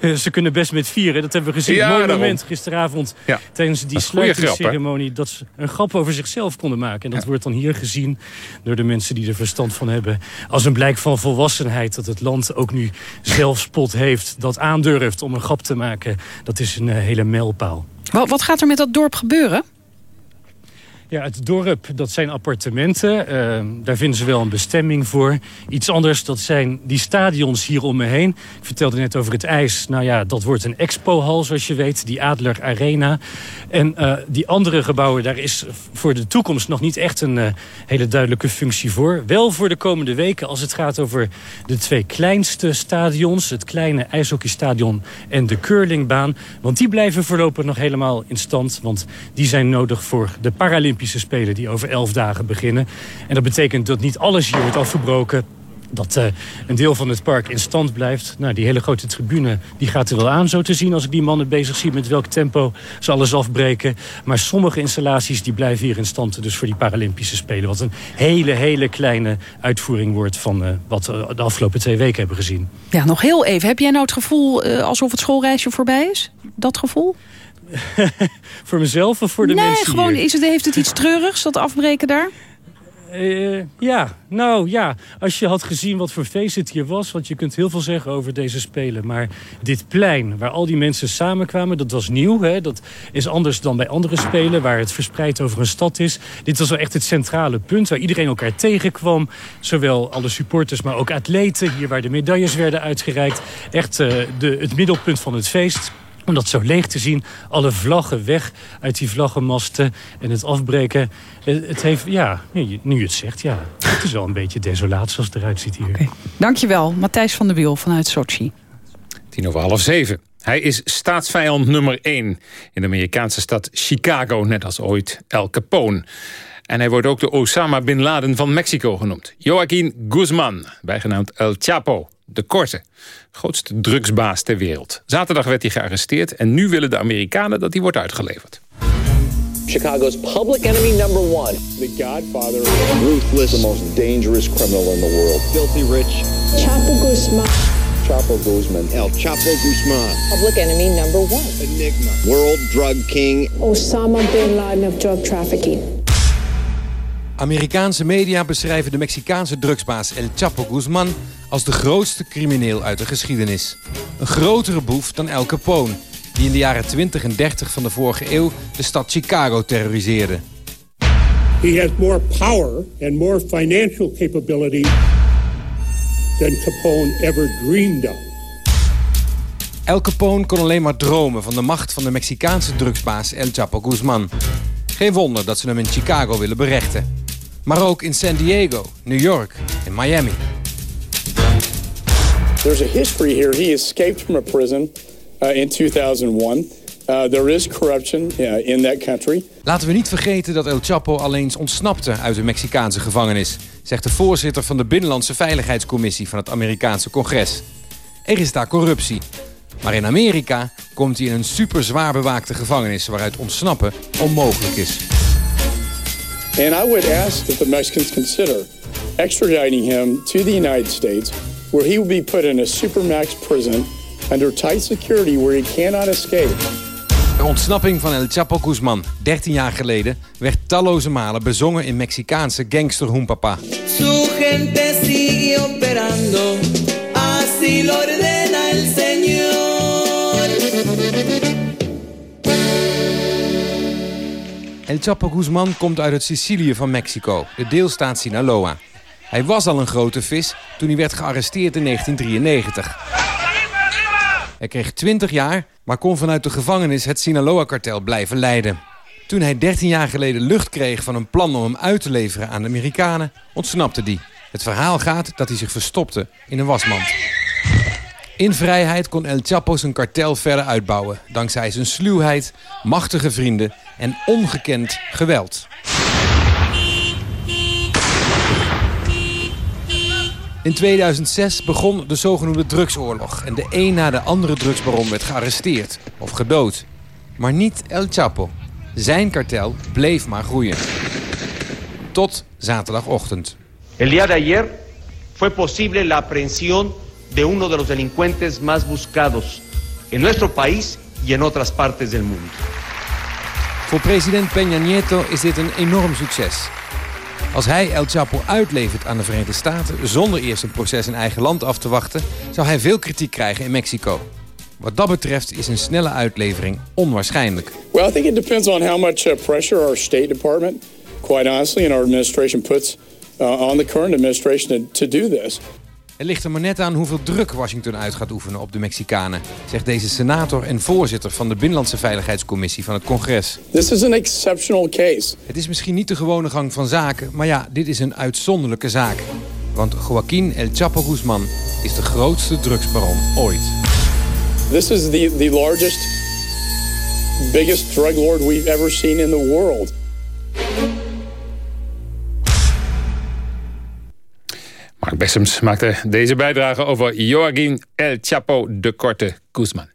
ja, ze kunnen best met vieren. Dat hebben we gezien. Ja, Mooi daarom. moment gisteravond tijdens die sluitingsceremonie. Dat ze een grap over zichzelf konden maken. En dat wordt dan hier gezien door de mensen die er verstand van hebben. Als een blijk van volwassenheid dat het land ook nu zelfspot heeft. Dat aandurft om een grap te maken. Dat is een hele mijlpaal. Wat, gaat er met dat dorp gebeuren? Ja, het dorp, dat zijn appartementen. Uh, daar vinden ze wel een bestemming voor. Iets anders, dat zijn die stadions hier om me heen. Ik vertelde net over het ijs. Nou ja, dat wordt een expohal, zoals je weet. Die Adler Arena. En uh, die andere gebouwen, daar is voor de toekomst nog niet echt een uh, hele duidelijke functie voor. Wel voor de komende weken, als het gaat over de twee kleinste stadions. Het kleine ijshockeystadion en de curlingbaan. Want die blijven voorlopig nog helemaal in stand. Want die zijn nodig voor de Paralympische Spelen die over elf dagen beginnen. En dat betekent dat niet alles hier wordt afgebroken. dat uh, een deel van het park in stand blijft. Nou, die hele grote tribune die gaat er wel aan zo te zien... als ik die mannen bezig zie met welk tempo ze alles afbreken. Maar sommige installaties die blijven hier in stand... dus voor die Paralympische Spelen. Wat een hele, hele kleine uitvoering wordt... van uh, wat we de afgelopen twee weken hebben gezien. Ja, nog heel even. Heb jij nou het gevoel uh, alsof het schoolreisje voorbij is? Dat gevoel? voor mezelf of voor de nee, mensen gewoon, hier? Is het, heeft het iets treurigs, dat afbreken daar? Uh, ja, nou ja, als je had gezien wat voor feest het hier was... want je kunt heel veel zeggen over deze Spelen... maar dit plein waar al die mensen samenkwamen, dat was nieuw. Hè? Dat is anders dan bij andere Spelen waar het verspreid over een stad is. Dit was wel echt het centrale punt waar iedereen elkaar tegenkwam. Zowel alle supporters, maar ook atleten. Hier waar de medailles werden uitgereikt. Echt uh, de, het middelpunt van het feest om dat zo leeg te zien. Alle vlaggen weg uit die vlaggenmasten en het afbreken. Het heeft, ja, nu je het zegt, ja, het is wel een beetje desolaat zoals het eruit ziet hier. Okay. Dankjewel, Matthijs van der Wiel vanuit Sochi. Tien over half zeven. Hij is staatsvijand nummer één in de Amerikaanse stad Chicago, net als ooit El Capone. En hij wordt ook de Osama Bin Laden van Mexico genoemd. Joaquin Guzman, bijgenaamd El Chapo, de Korte. Grootste drugsbaas ter wereld. Zaterdag werd hij gearresteerd en nu willen de Amerikanen dat hij wordt uitgeleverd. Chicago's public enemy number one. The Godfather. Ruthless. The most dangerous criminal in the world. Filthy rich. Chapo Guzman. Chapo Guzman. El Chapo Guzman. Public enemy number one. Enigma. World drug king. Osama bin Laden of drug trafficking. Amerikaanse media beschrijven de Mexicaanse drugsbaas El Chapo Guzman als de grootste crimineel uit de geschiedenis. Een grotere boef dan El Capone, die in de jaren 20 en 30 van de vorige eeuw de stad Chicago terroriseerde. He has more power and more financial capability than Capone ever dreamed of. El Capone kon alleen maar dromen van de macht van de Mexicaanse drugsbaas El Chapo Guzman. Geen wonder dat ze hem in Chicago willen berechten. Maar ook in San Diego, New York en Miami. There's a history here. He escaped from a prison uh, in 2001. Uh, there is corruption uh, in that country. Laten we niet vergeten dat El Chapo alleen ontsnapte uit de Mexicaanse gevangenis, zegt de voorzitter van de Binnenlandse Veiligheidscommissie van het Amerikaanse congres. Er is daar corruptie. Maar in Amerika komt hij in een super zwaar bewaakte gevangenis waaruit ontsnappen onmogelijk is. And I would ask that the Mexicans consider extraditing him to the United States where he will be put in a supermax prison under tight security where he cannot escape. De ontsnapping van El Chapo Guzman, 13 jaar geleden, werd talloze malen bezongen in Mexicaanse gangster Humpapa. Su gente sigue operando, así lo ordena el Señor. El Chapo Guzman komt uit het Sicilië van Mexico, de deelstaat Sinaloa. Hij was al een grote vis toen hij werd gearresteerd in 1993. Hij kreeg 20 jaar, maar kon vanuit de gevangenis het Sinaloa-kartel blijven leiden. Toen hij 13 jaar geleden lucht kreeg van een plan om hem uit te leveren aan de Amerikanen, ontsnapte die. Het verhaal gaat dat hij zich verstopte in een wasmand. In vrijheid kon El Chapo zijn kartel verder uitbouwen... dankzij zijn sluwheid, machtige vrienden en ongekend geweld. In 2006 begon de zogenoemde drugsoorlog... en de een na de andere drugsbaron werd gearresteerd of gedood. Maar niet El Chapo. Zijn kartel bleef maar groeien. Tot zaterdagochtend. El día de ayer fue posible la aprehensión de uno de los delincuentes más buscados en nuestro país y en otras partes del mundo. Voor president Peña Nieto is dit een enorm succes. Als hij El Chapo uitlevert aan de Verenigde Staten... zonder eerst een proces in eigen land af te wachten... zou hij veel kritiek krijgen in Mexico. Wat dat betreft is een snelle uitlevering onwaarschijnlijk. Well, I think it depends on how much uh, pressure our State Department, quite honestly, and our administration puts uh, on the current administration to, to do this. Het ligt er maar net aan hoeveel druk Washington uit gaat oefenen op de Mexicanen, zegt deze senator en voorzitter van de Binnenlandse Veiligheidscommissie van het congres. This is an exceptional case. Het is misschien niet de gewone gang van zaken, maar ja, dit is een uitzonderlijke zaak. Want Joaquín El Chapo Guzman is de grootste drugsbaron ooit. This is the, the largest, biggest drug lord we've ever seen in the world. Mark Bessems maakte deze bijdrage over Joaquin El Chapo de Korte Guzman.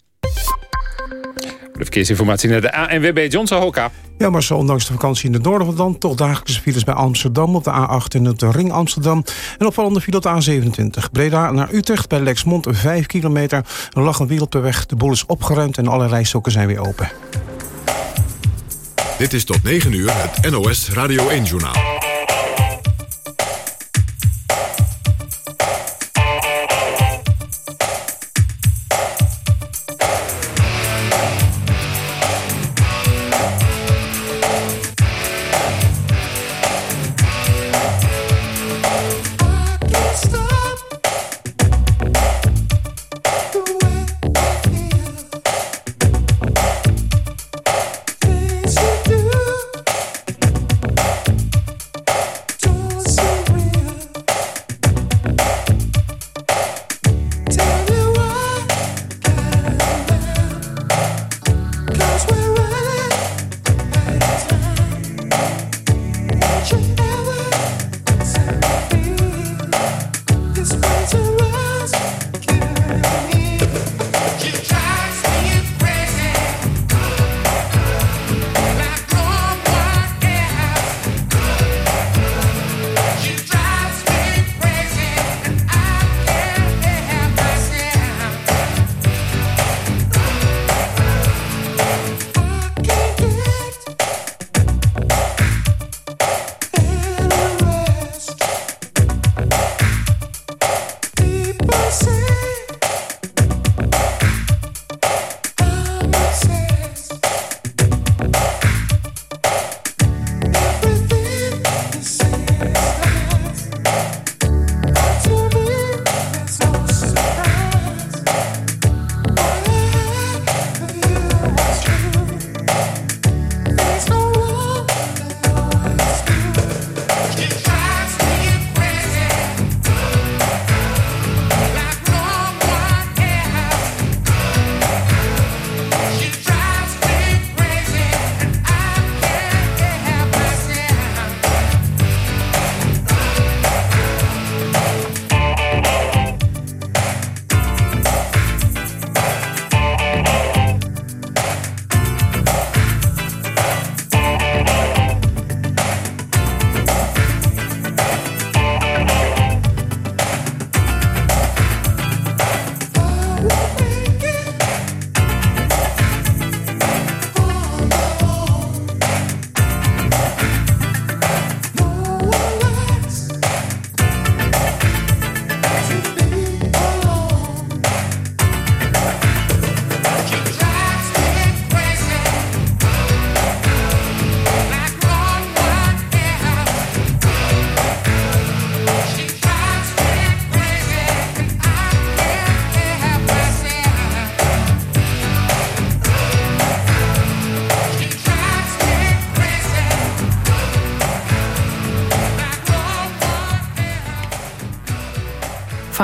De verkeersinformatie naar de ANWB Johnson Hoka. Ja, maar zo ondanks de vakantie in het noorden van het land... toch dagelijkse files bij Amsterdam op de A8 en de Ring Amsterdam. En opvallende file op de A27. Breda naar Utrecht bij Lexmond 5 kilometer. Er lag een wiel op de weg, de boel is opgeruimd... en alle rijstokken zijn weer open. Dit is tot 9 uur het NOS Radio 1-journaal.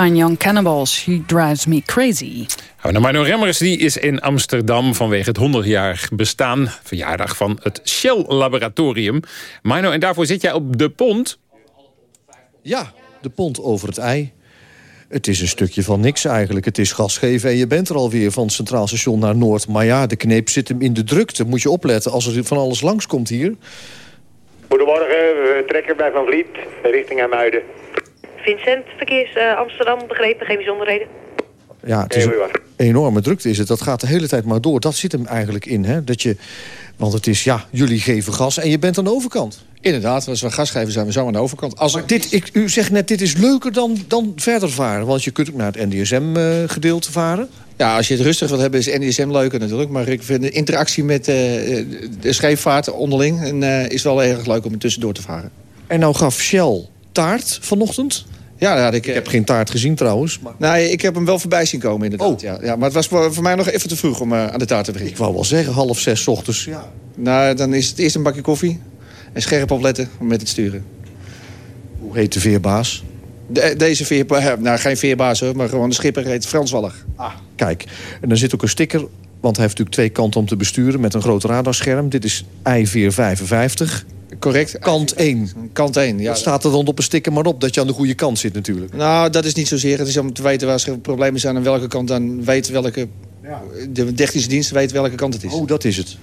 Fine Young Cannibals, She Drives Me Crazy. Nou, Mino Remmers die is in Amsterdam vanwege het 100-jarig bestaan... verjaardag van het Shell-laboratorium. Mino, en daarvoor zit jij op de pont? Ja, de pont over het ei. Het is een stukje van niks eigenlijk. Het is gas geven en je bent er alweer van het Centraal Station naar Noord. Maar ja, de kneep zit hem in de drukte. Moet je opletten als er van alles langskomt hier. Goedemorgen, we trekken bij Van Vliet richting Amuiden. Vincent, verkeers uh, Amsterdam, begrepen, geen bijzonderheden. Ja, het is een enorme drukte is het. Dat gaat de hele tijd maar door. Dat zit hem eigenlijk in, hè? Dat je, want het is, ja, jullie geven gas en je bent aan de overkant. Inderdaad, als we gas geven zijn we zo aan de overkant. Als maar dit, ik, u zegt net, dit is leuker dan, dan verder varen. Want je kunt ook naar het NDSM-gedeelte uh, varen. Ja, als je het rustig wilt hebben is NDSM leuker natuurlijk. Maar ik vind de interactie met uh, de scheepvaart onderling... En, uh, is wel erg leuk om er tussendoor te varen. En nou gaf Shell taart vanochtend. Ja, ik, ik heb geen taart gezien trouwens. Maar... Nee, ik heb hem wel voorbij zien komen inderdaad. Oh. Ja, ja, maar het was voor, mij nog even te vroeg om uh, aan de taart te beginnen. Ik wou wel zeggen half zes ochtends. Ja. Nou, dan is het eerst een bakje koffie. En scherp opletten met het sturen. Hoe heet de veerbaas? De, deze veerbaas, nou geen veerbaas hoor, maar gewoon de schipper heet Frans Wallig. Ah, kijk. En dan zit ook een sticker, want hij heeft natuurlijk twee kanten om te besturen... met een groot radarscherm. Dit is I-455. Correct. Kant 1. Kant 1, ja. Dat staat er dan op een sticker maar op dat je aan de goede kant zit natuurlijk. Nou, dat is niet zozeer. Het is om te weten waar er problemen zijn... aan welke kant dan weet welke... De technische dienst weet welke kant het is. Oh, dat is het.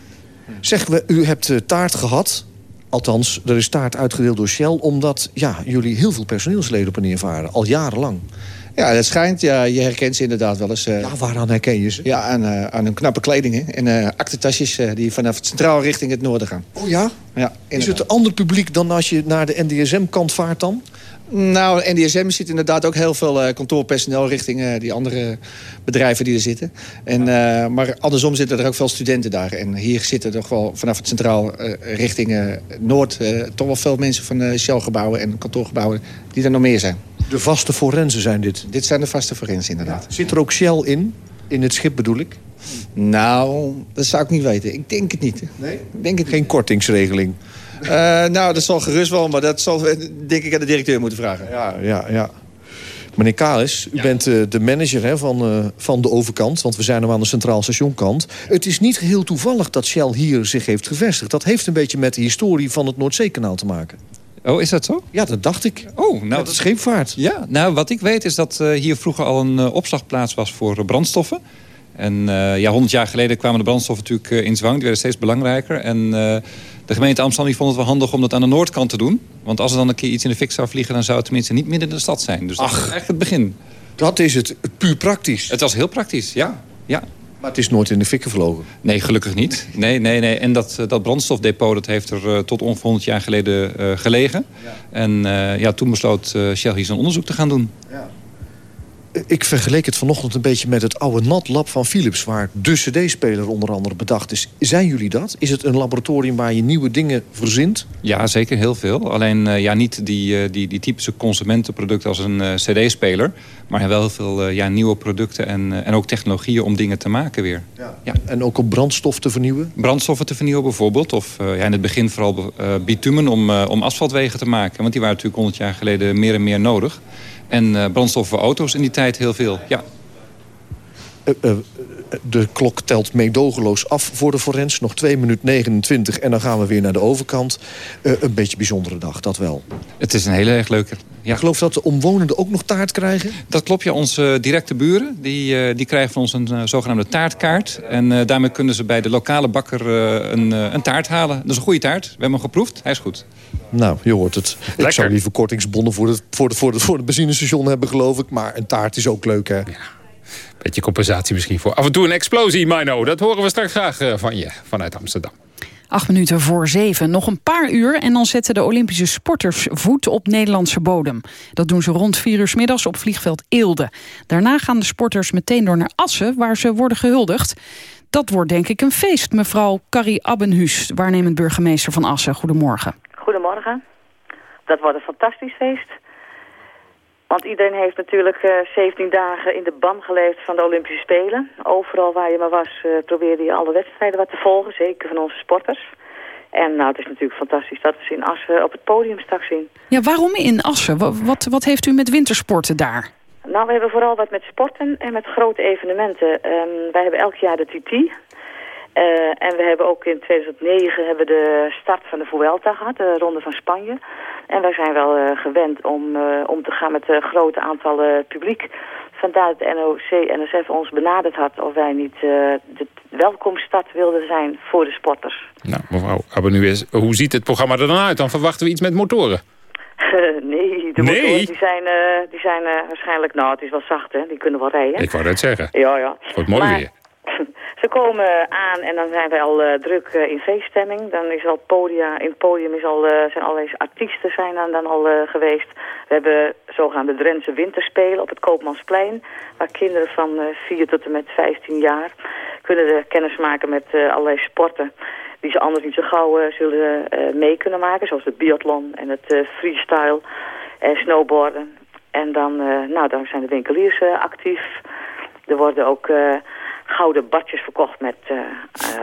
Zeg, we, u hebt eh, taart gehad. Althans, er is taart uitgedeeld door Shell... omdat ja, jullie heel veel personeelsleden op en neer varen. Al jarenlang. Ja, dat schijnt. Ja, je herkent ze inderdaad wel eens. eh, Ja, waaraan herken je ze? Ja, aan, eh, aan hun knappe kleding hè. en eh aktentasjes die vanaf het centraal richting het noorden gaan. Oh ja? Ja, Is het een ander publiek dan als je naar de NDSM-kant vaart dan? Nou, NDSM zit inderdaad ook heel veel eh, kantoorpersoneel richting eh, die andere bedrijven die er zitten. En, eh, maar andersom zitten er ook veel studenten daar. En hier zitten toch wel vanaf het centraal richting Noord toch wel veel mensen van Shell-gebouwen en kantoorgebouwen die er nog meer zijn. De vaste forensen zijn dit? Dit zijn de vaste forensen inderdaad. Zit er ook Shell in? In het schip bedoel ik? Nou, dat zou ik niet weten. Ik denk het niet. Nee? Ik denk het Geen kortingsregeling? Eh, nou, dat zal gerust wel, maar dat zal denk ik aan de directeur moeten vragen. Ja, ja, ja. Meneer Kalis, u bent eh, de manager hè, van, eh, van de overkant... want we zijn hem aan de Centraal Stationkant. Het is niet geheel toevallig dat Shell hier zich heeft gevestigd. Dat heeft een beetje met de historie van het Noordzeekanaal te maken. Oh, is dat zo? Ja, dat dacht ik. Oh, nou, dat is scheepvaart. Ja, nou, wat ik weet is dat eh, hier vroeger al een opslagplaats was voor brandstoffen. En eh, ja, 100 jaar geleden kwamen de brandstoffen natuurlijk in zwang. Die werden steeds belangrijker. En eh, de gemeente Amsterdam die vond het wel handig om dat aan de noordkant te doen. Want als er dan een keer iets in de fik zou vliegen... dan zou het tenminste niet midden in de stad zijn. Dus dat is eigenlijk het begin. Dat is het. Puur praktisch. Het was heel praktisch, ja. ja. Maar het is nooit in de fik gevlogen. Nee, gelukkig niet. Nee, nee, nee. En dat, eh, dat brandstofdepot dat heeft er eh, tot ongeveer 100 jaar geleden eh, gelegen. En ja, toen besloot Shell hier zijn onderzoek te gaan doen. Ik vergeleek het vanochtend een beetje met het oude NatLab van Philips... waar de cd-speler onder andere bedacht is. Zijn jullie dat? Is het een laboratorium waar je nieuwe dingen verzint? Ja, zeker heel veel. Alleen eh, ja, niet die, eh, die, die typische consumentenproducten als een eh, cd-speler. Maar wel heel veel ja, nieuwe producten en, en ook technologieën om dingen te maken weer. Ja. En ook om brandstof te vernieuwen? Brandstoffen te vernieuwen bijvoorbeeld. Of ja, in het begin vooral bitumen om, om asfaltwegen te maken. Want die waren natuurlijk 100 jaar geleden meer en meer nodig. En eh, brandstoffen voor auto's in die tijd heel veel. Ja. Eh, eh, de klok telt meedogenloos af voor de forens. Nog 2 minuten 29 en dan gaan we weer naar de overkant. Eh, een beetje bijzondere dag, dat wel. Het is een hele erg leuke. Ja. Ik geloof dat de omwonenden ook nog taart krijgen. Dat klopt, ja. Onze directe buren die, eh, die krijgen van ons een zogenaamde taartkaart. En eh, daarmee kunnen ze bij de lokale bakker eh, een, een taart halen. Dat is een goede taart. We hebben hem geproefd. Hij is goed. Nou, je hoort het. Ik zou liever kortingsbonnen voor het, voor, de, voor, de, voor het benzinestation hebben, geloof ik. Maar een taart is ook leuk, hè? Beetje compensatie misschien voor af en toe een explosie, Mino. Dat horen we straks graag eh, van je, vanuit Amsterdam. Acht minuten voor zeven. Nog een paar uur en dan zetten de Olympische sporters voet op Nederlandse bodem. Dat doen ze rond vier uur 's middags op vliegveld Eelde. Daarna gaan de sporters meteen door naar Assen, waar ze worden gehuldigd. Dat wordt denk ik een feest, mevrouw Carrie Abbenhuis, waarnemend burgemeester van Assen. Goedemorgen. Goedemorgen. Dat wordt een fantastisch feest. Want iedereen heeft natuurlijk eh 17 dagen in de ban geleefd van de Olympische Spelen. Overal waar je maar was eh, probeerde je alle wedstrijden wat te volgen, zeker van onze sporters. En nou, het is natuurlijk fantastisch dat we ze in Assen op het podium straks zien. Ja, waarom in Assen? Wa- Wat, wat heeft u met wintersporten daar? Nou, we hebben vooral wat met sporten en met grote evenementen. Ehm, wij hebben elk jaar de TT. Eh, en we hebben ook in 2009 hebben de start van de Vuelta gehad, de Ronde van Spanje. En wij zijn wel eh, gewend om, eh, om te gaan met een grote aantallen publiek. Vandaar dat de NOC-NSF ons benaderd had of wij niet de welkomststad wilden zijn voor de sporters. Nou, mevrouw hoe ziet het programma er dan uit? Dan verwachten we iets met motoren. nee, de Nee? motoren die zijn, die zijn waarschijnlijk, nou het is wel zacht hè, die kunnen wel rijden. Ik wou dat zeggen. Ja, ja. Het wordt mooi Maar- weer. Ze komen aan en dan zijn wij al eh, druk eh, in feeststemming. Dan is al podia, in het podium is al, eh, zijn allerlei artiesten zijn dan, dan al geweest. We hebben zogenaamde Drentse Winterspelen op het Koopmansplein. Waar kinderen van eh 4 tot en met 15 jaar kunnen de kennis maken met allerlei sporten. Die ze anders niet zo gauw zullen mee kunnen maken. Zoals het biathlon en het freestyle en snowboarden. En dan, nou, dan zijn de winkeliers actief. Er worden ook gouden badjes verkocht met eh, eh,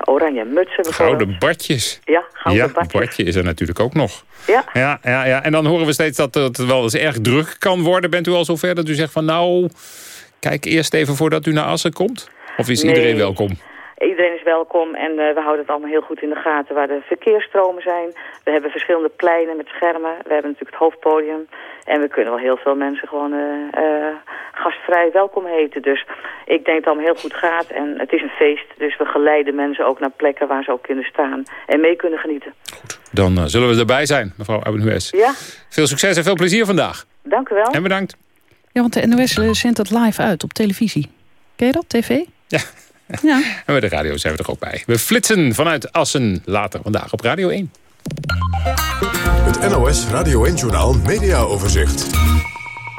oranje mutsen. Gouden badjes. Ja, gouden ja, badjes. badje is er natuurlijk ook nog. Ja. Ja, ja, ja. En dan horen we steeds dat het wel eens erg druk kan worden. Bent u al zover dat u zegt van nou, kijk eerst even voordat u naar Assen komt? Of is Nee. iedereen welkom? Iedereen is welkom en we houden het allemaal heel goed in de gaten waar de verkeersstromen zijn. We hebben verschillende pleinen met schermen. We hebben natuurlijk het hoofdpodium. En we kunnen wel heel veel mensen gewoon gastvrij welkom heten. Dus ik denk dat het allemaal heel goed gaat. En het is een feest, dus we geleiden mensen ook naar plekken waar ze ook kunnen staan. En mee kunnen genieten. Goed, dan zullen we erbij zijn, mevrouw Abenhues. Ja. Veel succes en veel plezier vandaag. Dank u wel. En bedankt. Ja, want de NOS zendt het live uit op televisie. Ken je dat, tv? Ja. Ja. En bij de radio zijn we er ook bij. We flitsen vanuit Assen later vandaag op Radio 1. Het NOS Radio 1-journaal Media Overzicht.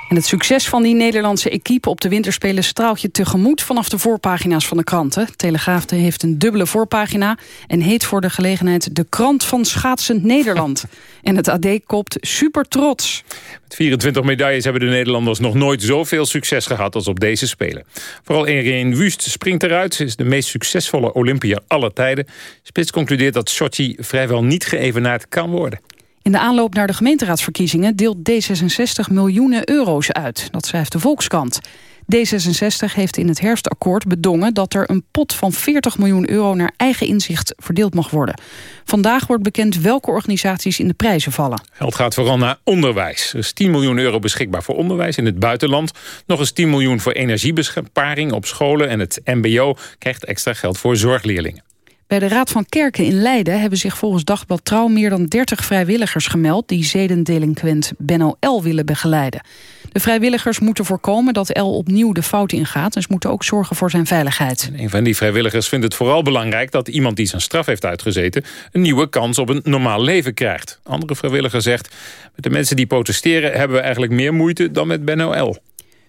En het succes van die Nederlandse equipe op de winterspelen straalt je tegemoet vanaf de voorpagina's van de kranten. Telegraaf heeft een dubbele voorpagina en heet voor de gelegenheid de krant van schaatsend Nederland. en het AD kopt super trots. Met 24 medailles hebben de Nederlanders nog nooit zoveel succes gehad als op deze Spelen. Vooral Irene Wust springt eruit. Ze is de meest succesvolle Olympiër aller tijden. Spits concludeert dat Sochi vrijwel niet geëvenaard kan worden. In de aanloop naar de gemeenteraadsverkiezingen deelt D66 miljoenen euro's uit. Dat schrijft de Volkskrant. D66 heeft in het herfstakkoord bedongen dat er een pot van 40 miljoen euro naar eigen inzicht verdeeld mag worden. Vandaag wordt bekend welke organisaties in de prijzen vallen. Geld gaat vooral naar onderwijs. Er is 10 miljoen euro beschikbaar voor onderwijs in het buitenland. Nog eens 10 miljoen voor energiebesparing op scholen en het mbo krijgt extra geld voor zorgleerlingen. Bij de Raad van Kerken in Leiden hebben zich volgens Dagblad Trouw... meer dan 30 vrijwilligers gemeld die zedendelinquent Benno L. willen begeleiden. De vrijwilligers moeten voorkomen dat L opnieuw de fout ingaat... en ze moeten ook zorgen voor zijn veiligheid. een van die vrijwilligers vindt het vooral belangrijk... dat iemand die zijn straf heeft uitgezeten... een nieuwe kans op een normaal leven krijgt. Andere vrijwilliger zegt... met de mensen die protesteren hebben we eigenlijk meer moeite dan met Benno L.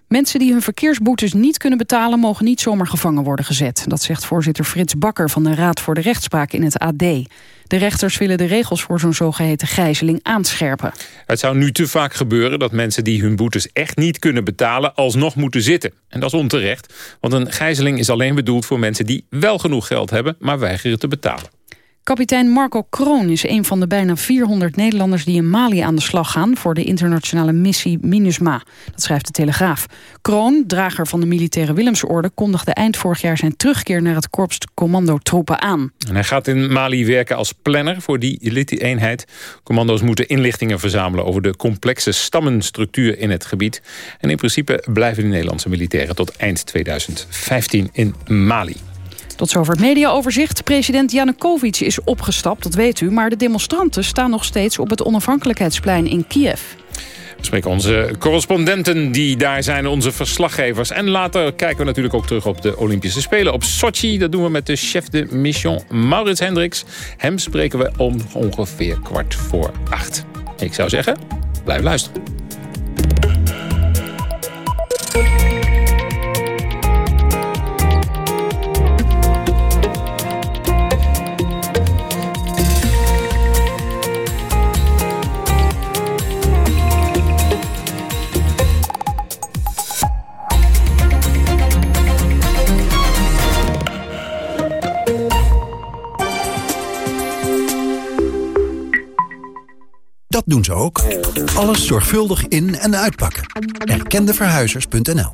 Mensen die hun verkeersboetes niet kunnen betalen... mogen niet zomaar gevangen worden gezet. Dat zegt voorzitter Frits Bakker van de Raad voor de Rechtspraak in het AD. De rechters willen de regels voor zo'n zogeheten gijzeling aanscherpen. Het zou nu te vaak gebeuren dat mensen die hun boetes echt niet kunnen betalen... alsnog moeten zitten. En dat is onterecht, want een gijzeling is alleen bedoeld voor mensen... die wel genoeg geld hebben, maar weigeren te betalen. Kapitein Marco Kroon is een van de bijna 400 Nederlanders... die in Mali aan de slag gaan voor de internationale missie MINUSMA. Dat schrijft de Telegraaf. Kroon, drager van de militaire Willemsorde... kondigde eind vorig jaar zijn terugkeer naar het korps commandotroepen aan. En hij gaat in Mali werken als planner voor die elite-eenheid. Commando's moeten inlichtingen verzamelen... over de complexe stammenstructuur in het gebied. En in principe blijven de Nederlandse militairen... tot eind 2015 in Mali. Tot zover het mediaoverzicht. President Janukovic is opgestapt, dat weet u. Maar de demonstranten staan nog steeds op het onafhankelijkheidsplein in Kiev. We spreken onze correspondenten die daar zijn, onze verslaggevers. En later kijken we natuurlijk ook terug op de Olympische Spelen op Sochi. Dat doen we met de chef de mission Maurits Hendricks. Hem spreken we om ongeveer kwart voor acht. Ik zou zeggen, blijf luisteren. Doen ze ook. Alles zorgvuldig in- en uitpakken. Erkendeverhuizers.nl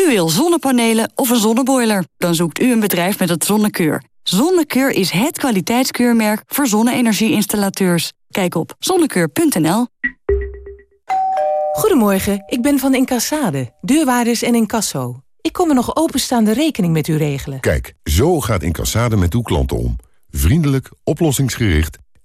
U wil zonnepanelen of een zonneboiler? Dan zoekt u een bedrijf met het Zonnekeur. Zonnekeur is het kwaliteitskeurmerk voor zonne-energieinstallateurs. Kijk op zonnekeur.nl. Goedemorgen, ik ben van Incassade, deurwaarders en incasso. Ik kom een nog openstaande rekening met u regelen. Kijk, zo gaat Incassade met uw klanten om. Vriendelijk, oplossingsgericht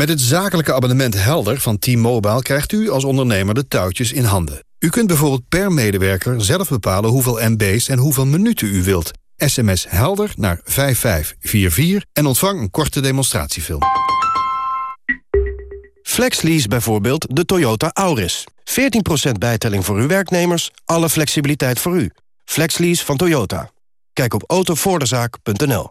Met het zakelijke abonnement Helder van T-Mobile krijgt u als ondernemer de touwtjes in handen. U kunt bijvoorbeeld per medewerker zelf bepalen hoeveel MB's en hoeveel minuten u wilt. SMS Helder naar 5544 en ontvang een korte demonstratiefilm. Flexlease bijvoorbeeld de Toyota Auris. 14% bijtelling voor uw werknemers, alle flexibiliteit voor u. Flexlease van Toyota. Kijk op autovoordezaak.nl.